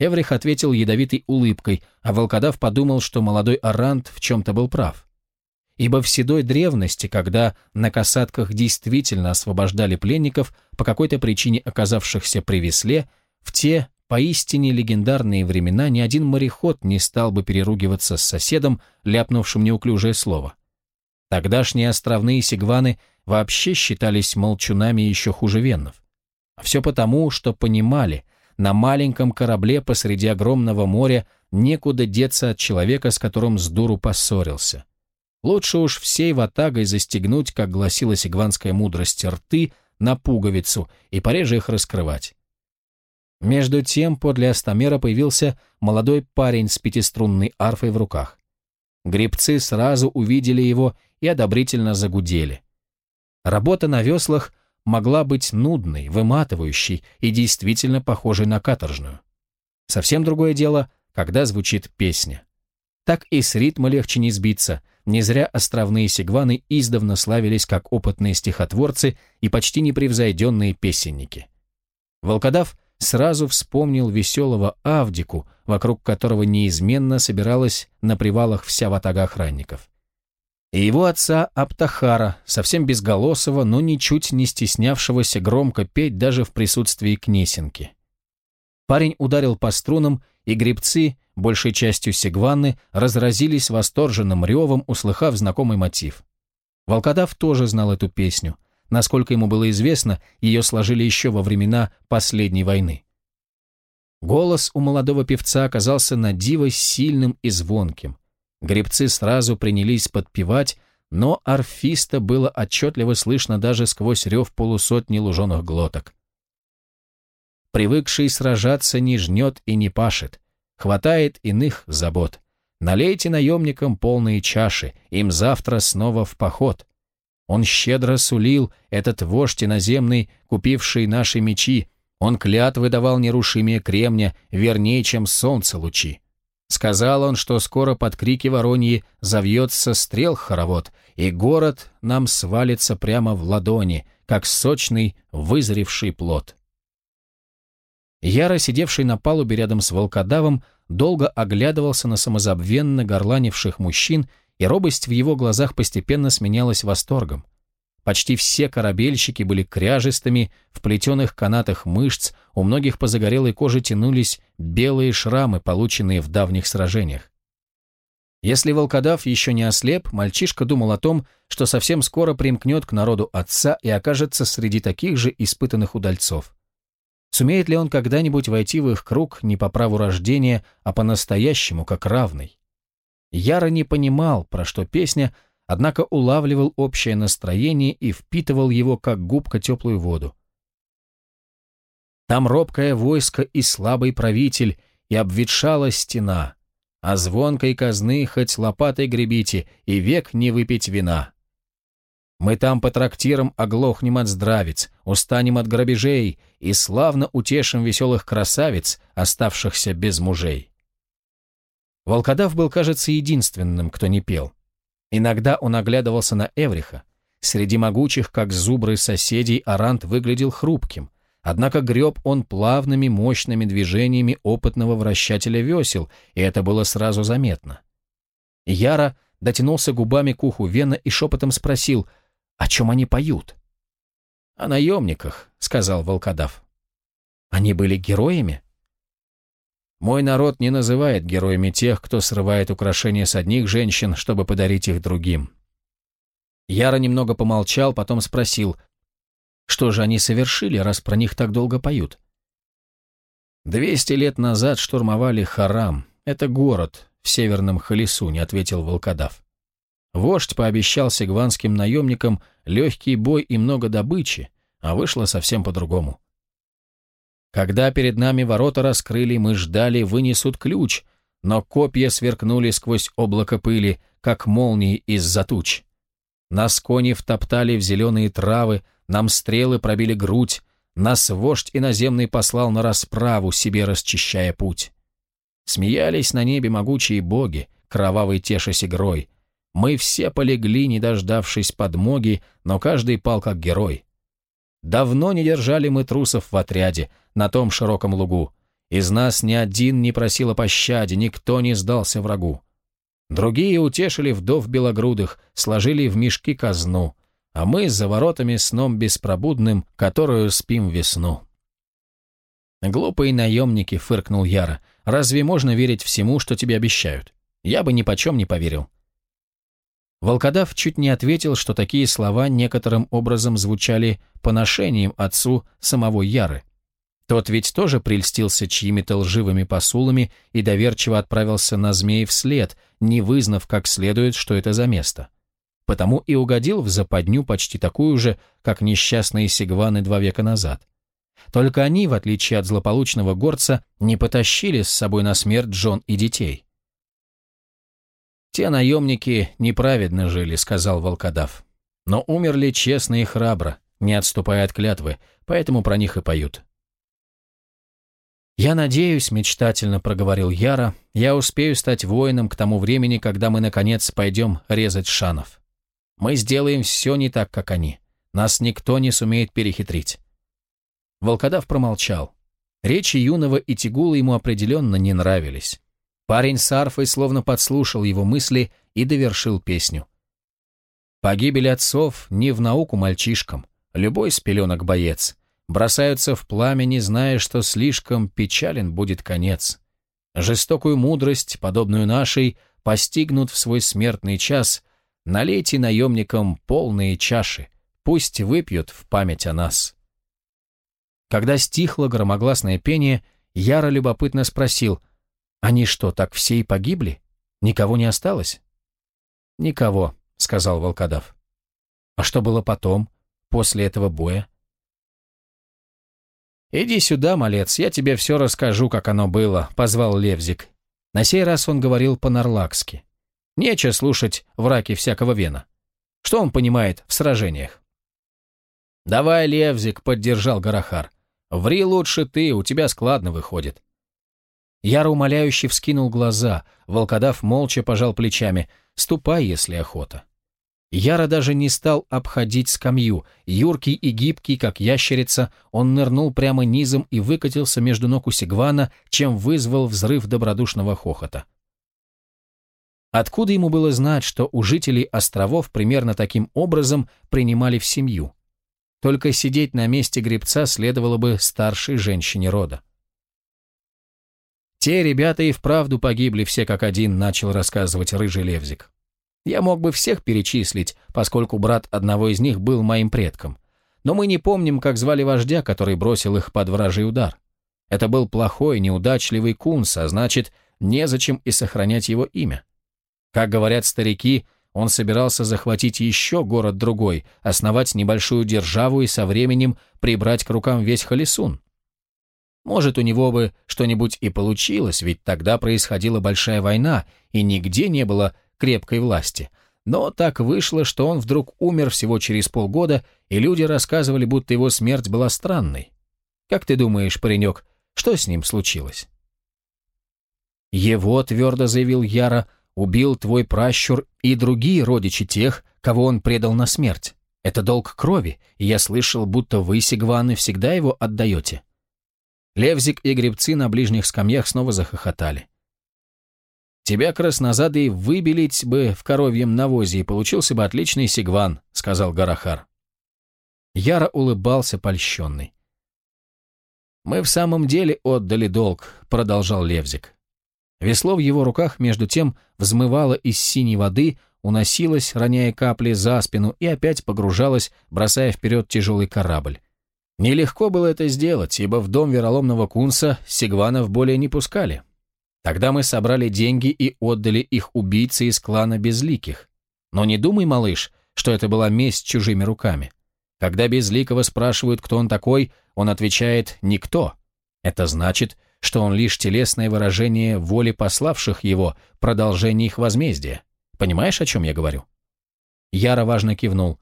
Эврих ответил ядовитой улыбкой, а волкодав подумал, что молодой Арант в чем-то был прав. Ибо в седой древности, когда на касатках действительно освобождали пленников, по какой-то причине оказавшихся при весле, в те поистине легендарные времена ни один мореход не стал бы переругиваться с соседом, ляпнувшим неуклюжее слово. Тогдашние островные сигваны вообще считались молчунами еще хуже веннов. Все потому, что понимали, на маленьком корабле посреди огромного моря некуда деться от человека, с которым с дуру поссорился. Лучше уж всей ватагой застегнуть, как гласила сигванская мудрость, рты на пуговицу и пореже их раскрывать. Между тем подле Астамера появился молодой парень с пятиструнной арфой в руках. Гребцы сразу увидели его и одобрительно загудели. Работа на веслах могла быть нудной, выматывающей и действительно похожей на каторжную. Совсем другое дело, когда звучит песня. Так и с ритма легче не сбиться, не зря островные сигваны издавна славились как опытные стихотворцы и почти непревзойденные песенники. Волкодав — сразу вспомнил веселого Авдику, вокруг которого неизменно собиралась на привалах вся ватага охранников. И его отца Аптахара, совсем безголосого, но ничуть не стеснявшегося громко петь даже в присутствии Кнесинки. Парень ударил по струнам, и гребцы, большей частью сигваны, разразились восторженным ревом, услыхав знакомый мотив. Волкодав тоже знал эту песню — Насколько ему было известно, ее сложили еще во времена последней войны. Голос у молодого певца оказался на диво сильным и звонким. Гребцы сразу принялись подпевать, но арфиста было отчетливо слышно даже сквозь рев полусотни луженых глоток. Привыкший сражаться не жнет и не пашет. Хватает иных забот. Налейте наемникам полные чаши, им завтра снова в поход. Он щедро сулил, этот вождь иноземный, купивший наши мечи. Он клятвы давал нерушимее кремня, вернее, чем солнце лучи. Сказал он, что скоро под крики вороньи завьется стрел хоровод, и город нам свалится прямо в ладони, как сочный, вызревший плод. Яро, сидевший на палубе рядом с волкодавом, долго оглядывался на самозабвенно горланивших мужчин и робость в его глазах постепенно сменялась восторгом. Почти все корабельщики были кряжестыми, в плетеных канатах мышц, у многих по загорелой коже тянулись белые шрамы, полученные в давних сражениях. Если волкодав еще не ослеп, мальчишка думал о том, что совсем скоро примкнет к народу отца и окажется среди таких же испытанных удальцов. Сумеет ли он когда-нибудь войти в их круг не по праву рождения, а по-настоящему, как равный? Яро не понимал, про что песня, однако улавливал общее настроение и впитывал его, как губка, теплую воду. Там робкое войско и слабый правитель, и обветшала стена, а звонкой казны хоть лопатой гребите, и век не выпить вина. Мы там по трактирам оглохнем от здравиц, устанем от грабежей и славно утешим веселых красавиц, оставшихся без мужей. Волкодав был, кажется, единственным, кто не пел. Иногда он оглядывался на Эвриха. Среди могучих, как зубры соседей, Арант выглядел хрупким. Однако греб он плавными, мощными движениями опытного вращателя весел, и это было сразу заметно. Яра дотянулся губами к уху Вена и шепотом спросил, о чем они поют. «О наемниках», — сказал волкодав. «Они были героями?» Мой народ не называет героями тех, кто срывает украшения с одних женщин, чтобы подарить их другим. Яра немного помолчал, потом спросил, что же они совершили, раз про них так долго поют? «Двести лет назад штурмовали Харам. Это город в северном Халису, - не — ответил волкодав. Вождь пообещал сегванским наемникам легкий бой и много добычи, а вышло совсем по-другому. Когда перед нами ворота раскрыли, мы ждали, вынесут ключ, но копья сверкнули сквозь облако пыли, как молнии из-за туч. Нас кони втоптали в зеленые травы, нам стрелы пробили грудь, нас вождь иноземный послал на расправу, себе расчищая путь. Смеялись на небе могучие боги, кровавый тешась игрой. Мы все полегли, не дождавшись подмоги, но каждый пал как герой. Давно не держали мы трусов в отряде, на том широком лугу. Из нас ни один не просил о пощаде, никто не сдался врагу. Другие утешили вдов белогрудых, сложили в мешки казну, а мы за воротами сном беспробудным, которую спим весну. «Глупые наемники», — фыркнул Яра, — «разве можно верить всему, что тебе обещают? Я бы ни почем не поверил. Волкодав чуть не ответил, что такие слова некоторым образом звучали поношением отцу самого Яры. Тот ведь тоже прельстился чьими-то лживыми посулами и доверчиво отправился на змеи вслед, не вызнав как следует, что это за место. Потому и угодил в западню почти такую же, как несчастные сигваны два века назад. Только они, в отличие от злополучного горца, не потащили с собой на смерть Джон и детей. «Те наемники неправедно жили», — сказал волкодав. «Но умерли честно и храбро, не отступая от клятвы, поэтому про них и поют». «Я надеюсь», — мечтательно проговорил Яра, — «я успею стать воином к тому времени, когда мы, наконец, пойдем резать шанов. Мы сделаем все не так, как они. Нас никто не сумеет перехитрить». Волкодав промолчал. Речи юного и Тигула ему определенно не нравились. Парень с арфой словно подслушал его мысли и довершил песню. Погибель отцов не в науку мальчишкам, любой спеленок боец. Бросаются в пламя, не зная, что слишком печален будет конец. Жестокую мудрость, подобную нашей, постигнут в свой смертный час. Налейте наемникам полные чаши, пусть выпьют в память о нас. Когда стихло громогласное пение, Яра любопытно спросил, они что, так все и погибли? Никого не осталось? Никого, сказал волкодав. А что было потом, после этого боя? «Иди сюда, малец, я тебе все расскажу, как оно было», — позвал Левзик. На сей раз он говорил по-нарлакски. Нече слушать враки всякого вена. Что он понимает в сражениях? «Давай, Левзик», — поддержал Гарахар. «Ври лучше ты, у тебя складно выходит. Яро умоляюще вскинул глаза, волкодав молча пожал плечами. «Ступай, если охота». Яро даже не стал обходить скамью. Юркий и гибкий, как ящерица, он нырнул прямо низом и выкатился между ног у Сигвана, чем вызвал взрыв добродушного хохота. Откуда ему было знать, что у жителей островов примерно таким образом принимали в семью? Только сидеть на месте гребца следовало бы старшей женщине рода. «Те ребята и вправду погибли все как один», — начал рассказывать Рыжий Левзик. «Я мог бы всех перечислить, поскольку брат одного из них был моим предком. Но мы не помним, как звали вождя, который бросил их под вражий удар. Это был плохой, неудачливый кунс, а значит, незачем и сохранять его имя. Как говорят старики, он собирался захватить еще город-другой, основать небольшую державу и со временем прибрать к рукам весь Халисун. Может, у него бы что-нибудь и получилось, ведь тогда происходила большая война, и нигде не было крепкой власти. Но так вышло, что он вдруг умер всего через полгода, и люди рассказывали, будто его смерть была странной. Как ты думаешь, паренек, что с ним случилось? «Его, — твердо заявил Яра, — убил твой пращур и другие родичи тех, кого он предал на смерть. Это долг крови, и я слышал, будто вы, Сигваны, всегда его отдаете. Левзик и гребцы на ближних скамьях снова захохотали. «Тебя, краснозадый, выбелить бы в коровьем навозе, и получился бы отличный сигван», — сказал Гарахар. Яра улыбался польщенный. «Мы в самом деле отдали долг», — продолжал Левзик. Весло в его руках, между тем, взмывало из синей воды, уносилось, роняя капли за спину, и опять погружалось, бросая вперед тяжелый корабль. Нелегко было это сделать, ибо в дом вероломного кунса сигванов более не пускали. Тогда мы собрали деньги и отдали их убийце из клана Безликих. Но не думай, малыш, что это была месть чужими руками. Когда Безликого спрашивают, кто он такой, он отвечает «никто». Это значит, что он лишь телесное выражение воли пославших его, продолжение их возмездия. Понимаешь, о чем я говорю?» Яра важно кивнул.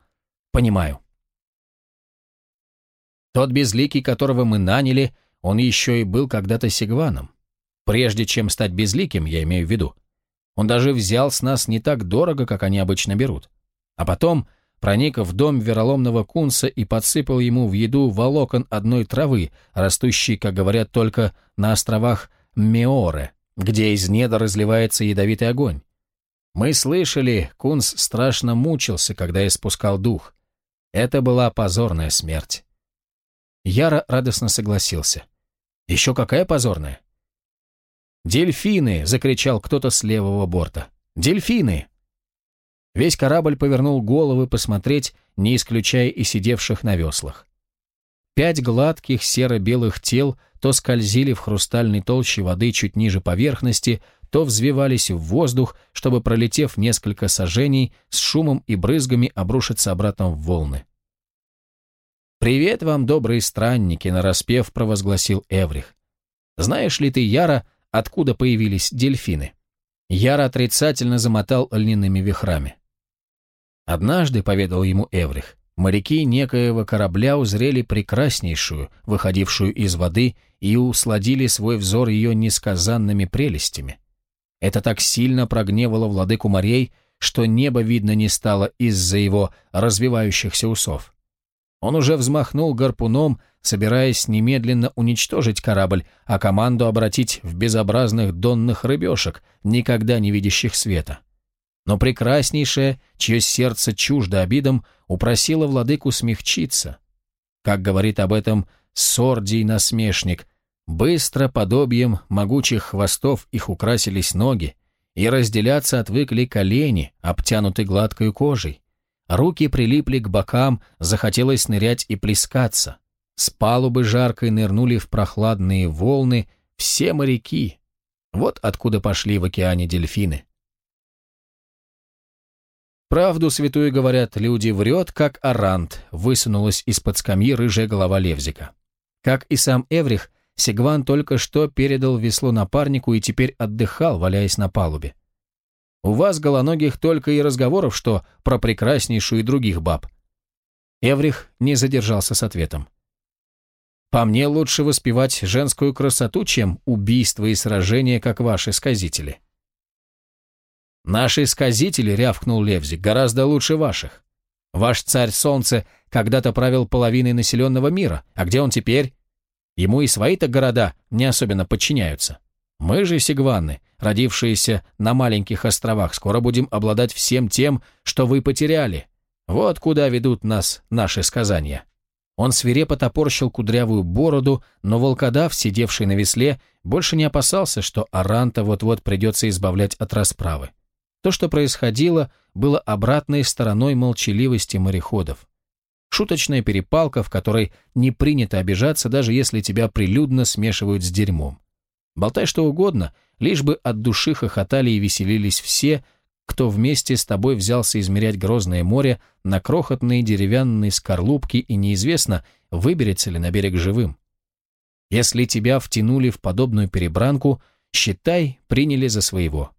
«Понимаю. Тот безликий, которого мы наняли, он еще и был когда-то Сигваном. Прежде чем стать безликим, я имею в виду. Он даже взял с нас не так дорого, как они обычно берут. А потом проник в дом вероломного кунса и подсыпал ему в еду волокон одной травы, растущей, как говорят, только на островах Меоре, где из недр разливается ядовитый огонь. Мы слышали, кунс страшно мучился, когда испускал дух. Это была позорная смерть. Яра радостно согласился. «Еще какая позорная!» «Дельфины!» — закричал кто-то с левого борта. «Дельфины!» Весь корабль повернул головы посмотреть, не исключая и сидевших на веслах. Пять гладких серо-белых тел то скользили в хрустальной толще воды чуть ниже поверхности, то взвивались в воздух, чтобы, пролетев несколько сажений, с шумом и брызгами обрушиться обратно в волны. «Привет вам, добрые странники!» — нараспев провозгласил Эврих. «Знаешь ли ты, Яра, откуда появились дельфины?» Яра отрицательно замотал льняными вихрами. «Однажды, — поведал ему Эврих, — моряки некоего корабля узрели прекраснейшую, выходившую из воды, и усладили свой взор ее несказанными прелестями. Это так сильно прогневало владыку морей, что небо видно не стало из-за его развивающихся усов. Он уже взмахнул гарпуном, собираясь немедленно уничтожить корабль, а команду обратить в безобразных донных рыбешек, никогда не видящих света. Но прекраснейшее, чье сердце чуждо обидам, упросило владыку смягчиться. Как говорит об этом сордий насмешник, быстро подобием могучих хвостов их украсились ноги, и разделяться отвыкли колени, обтянуты гладкой кожей. Руки прилипли к бокам, захотелось нырять и плескаться. С палубы жаркой нырнули в прохладные волны все моряки. Вот откуда пошли в океане дельфины. Правду святую говорят, люди врет, как арант, высунулась из-под скамьи рыжая голова Левзика. Как и сам Эврих, Сигван только что передал весло напарнику и теперь отдыхал, валяясь на палубе. У вас, голоногих, только и разговоров, что про прекраснейшую и других баб». Эврих не задержался с ответом. «По мне лучше воспевать женскую красоту, чем убийства и сражения, как ваши сказители». «Наши сказители», — рявкнул Левзик, — «гораздо лучше ваших. Ваш царь солнце когда-то правил половиной населенного мира, а где он теперь? Ему и свои-то города не особенно подчиняются». Мы же, сигванны, родившиеся на маленьких островах, скоро будем обладать всем тем, что вы потеряли. Вот куда ведут нас наши сказания». Он свирепо топорщил кудрявую бороду, но волкодав, сидевший на весле, больше не опасался, что Аранта вот-вот придется избавлять от расправы. То, что происходило, было обратной стороной молчаливости мореходов. Шуточная перепалка, в которой не принято обижаться, даже если тебя прилюдно смешивают с дерьмом. Болтай что угодно, лишь бы от души хохотали и веселились все, кто вместе с тобой взялся измерять грозное море на крохотные деревянные скорлупки и неизвестно, выберется ли на берег живым. Если тебя втянули в подобную перебранку, считай, приняли за своего.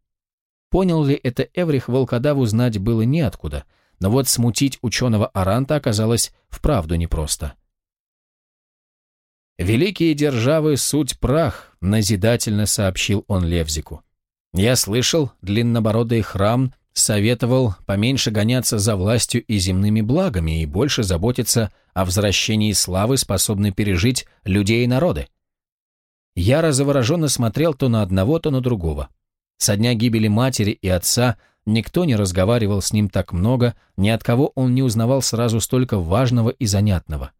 Понял ли это Эврих, волкодаву знать было неоткуда, но вот смутить ученого Аранта оказалось вправду непросто. — «Великие державы — суть прах», — назидательно сообщил он Левзику. «Я слышал, длиннобородый храм советовал поменьше гоняться за властью и земными благами и больше заботиться о возвращении славы, способной пережить людей и народы». Я завороженно смотрел то на одного, то на другого. Со дня гибели матери и отца никто не разговаривал с ним так много, ни от кого он не узнавал сразу столько важного и занятного.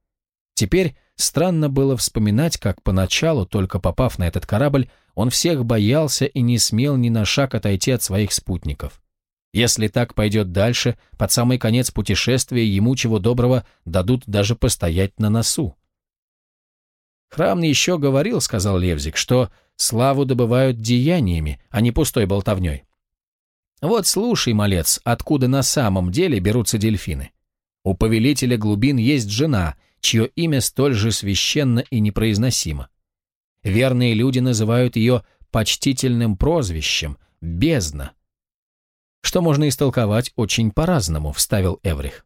Теперь Странно было вспоминать, как поначалу, только попав на этот корабль, он всех боялся и не смел ни на шаг отойти от своих спутников. Если так пойдет дальше, под самый конец путешествия ему чего доброго дадут даже постоять на носу. «Храм еще говорил, — сказал Левзик, — что славу добывают деяниями, а не пустой болтовней. Вот слушай, малец, откуда на самом деле берутся дельфины. У повелителя глубин есть жена, чье имя столь же священно и непроизносимо. Верные люди называют ее почтительным прозвищем – бездна. Что можно истолковать очень по-разному, вставил Эврих.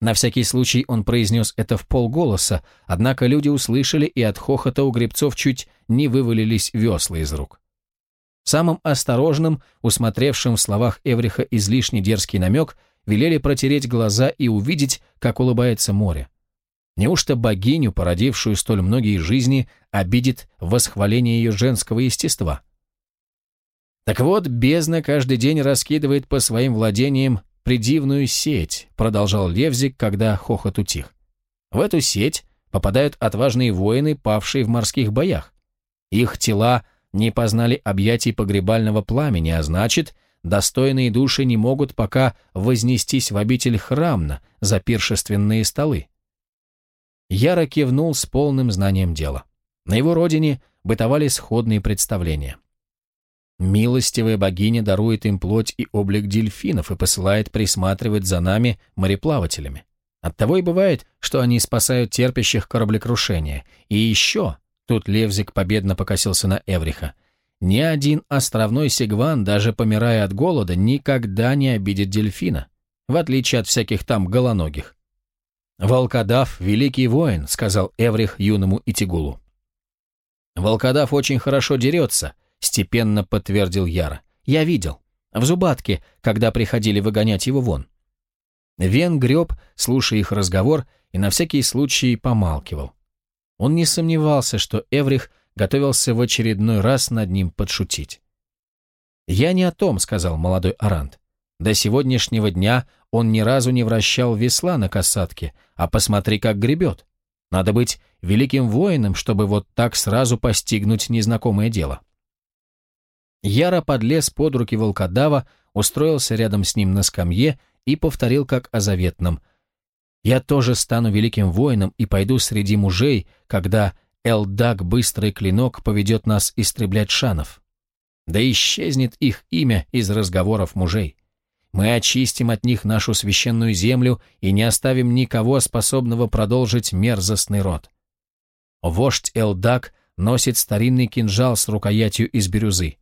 На всякий случай он произнес это в полголоса, однако люди услышали, и от хохота у гребцов чуть не вывалились весла из рук. Самым осторожным, усмотревшим в словах Эвриха излишне дерзкий намек, велели протереть глаза и увидеть, как улыбается море. Неужто богиню, породившую столь многие жизни, обидит восхваление ее женского естества? Так вот, бездна каждый день раскидывает по своим владениям придивную сеть, продолжал Левзик, когда хохот утих. В эту сеть попадают отважные воины, павшие в морских боях. Их тела не познали объятий погребального пламени, а значит, достойные души не могут пока вознестись в обитель храмна за пиршественные столы. Яро кивнул с полным знанием дела. На его родине бытовали сходные представления. Милостивая богиня дарует им плоть и облик дельфинов и посылает присматривать за нами, мореплавателями. Оттого и бывает, что они спасают терпящих кораблекрушения. И еще, тут Левзик победно покосился на Эвриха, ни один островной сигван, даже помирая от голода, никогда не обидит дельфина, в отличие от всяких там голоногих. «Волкодав — великий воин», — сказал Эврих юному Итигулу. «Волкодав очень хорошо дерется», — степенно подтвердил Яра. «Я видел. В Зубатке, когда приходили выгонять его вон». Вен греб, слушая их разговор, и на всякий случай помалкивал. Он не сомневался, что Эврих готовился в очередной раз над ним подшутить. «Я не о том», — сказал молодой Арант. До сегодняшнего дня он ни разу не вращал весла на касатке, а посмотри, как гребет. Надо быть великим воином, чтобы вот так сразу постигнуть незнакомое дело. Яра подлез под руки волкодава, устроился рядом с ним на скамье и повторил как о заветном. «Я тоже стану великим воином и пойду среди мужей, когда Элдаг быстрый клинок поведет нас истреблять шанов. Да исчезнет их имя из разговоров мужей». Мы очистим от них нашу священную землю и не оставим никого, способного продолжить мерзостный род. Вождь Элдак носит старинный кинжал с рукоятью из бирюзы.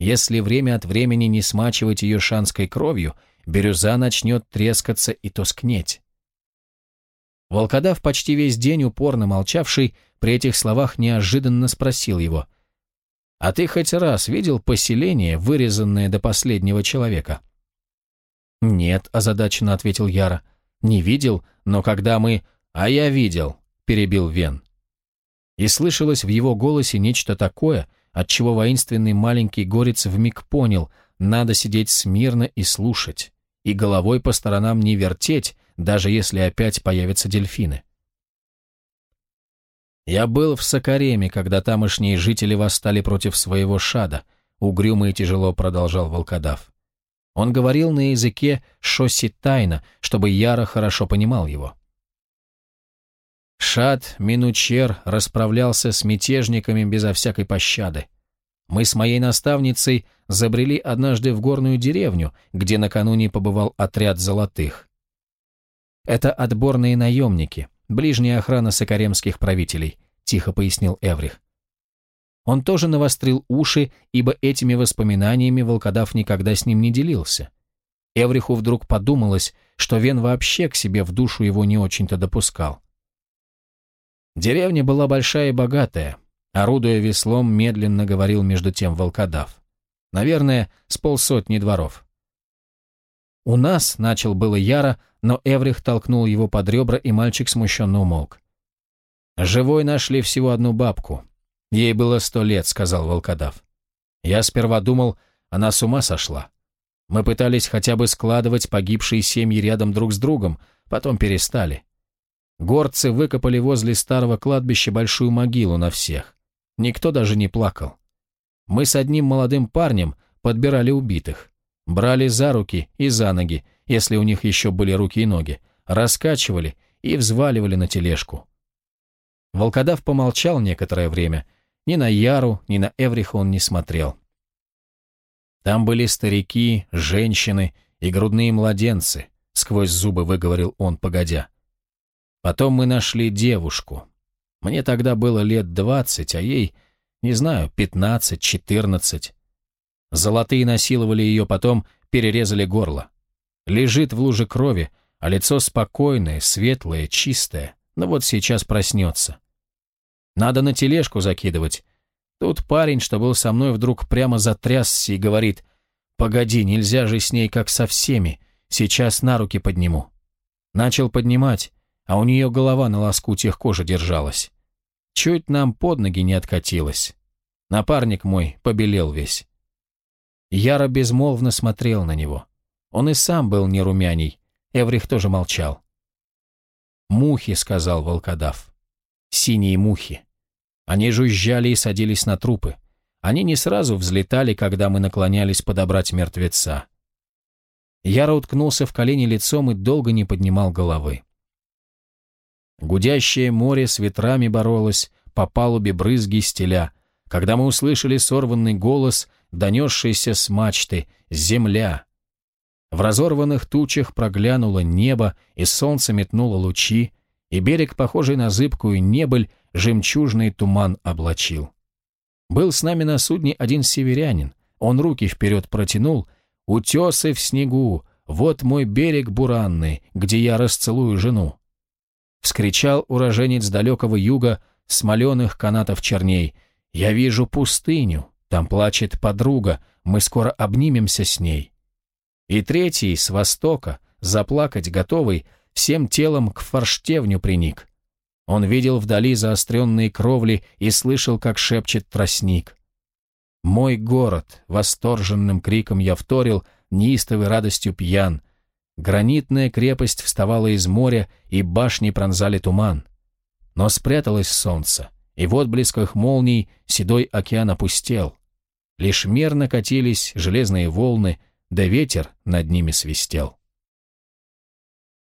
Если время от времени не смачивать ее шанской кровью, бирюза начнет трескаться и тускнеть. Волкодав, почти весь день упорно молчавший, при этих словах неожиданно спросил его, «А ты хоть раз видел поселение, вырезанное до последнего человека?» «Нет», — озадаченно ответил Яра. «Не видел, но когда мы...» «А я видел», — перебил Вен. И слышалось в его голосе нечто такое, отчего воинственный маленький горец вмиг понял, надо сидеть смирно и слушать, и головой по сторонам не вертеть, даже если опять появятся дельфины. Я был в Сокареме, когда тамошние жители восстали против своего шада, угрюмо и тяжело продолжал волкодав. Он говорил на языке Шоси Тайна, чтобы Яра хорошо понимал его. Шат Минучер расправлялся с мятежниками безо всякой пощады. Мы с моей наставницей забрели однажды в горную деревню, где накануне побывал отряд золотых. Это отборные наемники, ближняя охрана сокаремских правителей, тихо пояснил Эврих. Он тоже навострил уши, ибо этими воспоминаниями волкодав никогда с ним не делился. Эвриху вдруг подумалось, что Вен вообще к себе в душу его не очень-то допускал. Деревня была большая и богатая. Орудуя веслом, медленно говорил между тем волкодав. Наверное, с полсотни дворов. «У нас», — начал было Яра, но Эврих толкнул его под ребра, и мальчик смущенно умолк. «Живой нашли всего одну бабку. «Ей было сто лет», — сказал волкодав. «Я сперва думал, она с ума сошла. Мы пытались хотя бы складывать погибшие семьи рядом друг с другом, потом перестали. Горцы выкопали возле старого кладбища большую могилу на всех. Никто даже не плакал. Мы с одним молодым парнем подбирали убитых. Брали за руки и за ноги, если у них еще были руки и ноги, раскачивали и взваливали на тележку». Волкодав помолчал некоторое время — ни на Яру, ни на Эвриха он не смотрел. Там были старики, женщины и грудные младенцы, сквозь зубы выговорил он, погодя. Потом мы нашли девушку. Мне тогда было лет двадцать, а ей, не знаю, пятнадцать, четырнадцать. Золотые насиловали ее, потом перерезали горло. Лежит в луже крови, а лицо спокойное, светлое, чистое, но вот сейчас проснется. Надо на тележку закидывать. Тут парень, что был со мной, вдруг прямо затрясся и говорит, «Погоди, нельзя же с ней, как со всеми. Сейчас на руки подниму». Начал поднимать, а у нее голова на лоску тех кожи держалась. Чуть нам под ноги не откатилась. Напарник мой побелел весь. Яра безмолвно смотрел на него. Он и сам был не румяней. Эврих тоже молчал. «Мухи», — сказал волкодав. «Синие мухи». Они жужжали и садились на трупы. Они не сразу взлетали, когда мы наклонялись подобрать мертвеца. Яро уткнулся в колени лицом и долго не поднимал головы. Гудящее море с ветрами боролось, по палубе брызги стеля. Когда мы услышали сорванный голос, донесшийся с мачты «Земля!», в разорванных тучах проглянуло небо, и солнце метнуло лучи, и берег, похожий на зыбкую небыль, жемчужный туман облачил. Был с нами на судне один северянин, он руки вперед протянул, «Утесы в снегу, вот мой берег буранный, где я расцелую жену». Вскричал уроженец далекого юга смоленых канатов черней, «Я вижу пустыню, там плачет подруга, мы скоро обнимемся с ней». И третий, с востока, заплакать готовый, всем телом к форштевню приник. Он видел вдали заостренные кровли и слышал, как шепчет тростник. «Мой город!» — восторженным криком я вторил, неистовой радостью пьян. Гранитная крепость вставала из моря, и башни пронзали туман. Но спряталось солнце, и в отблесках молний седой океан опустел. Лишь мерно катились железные волны, да ветер над ними свистел.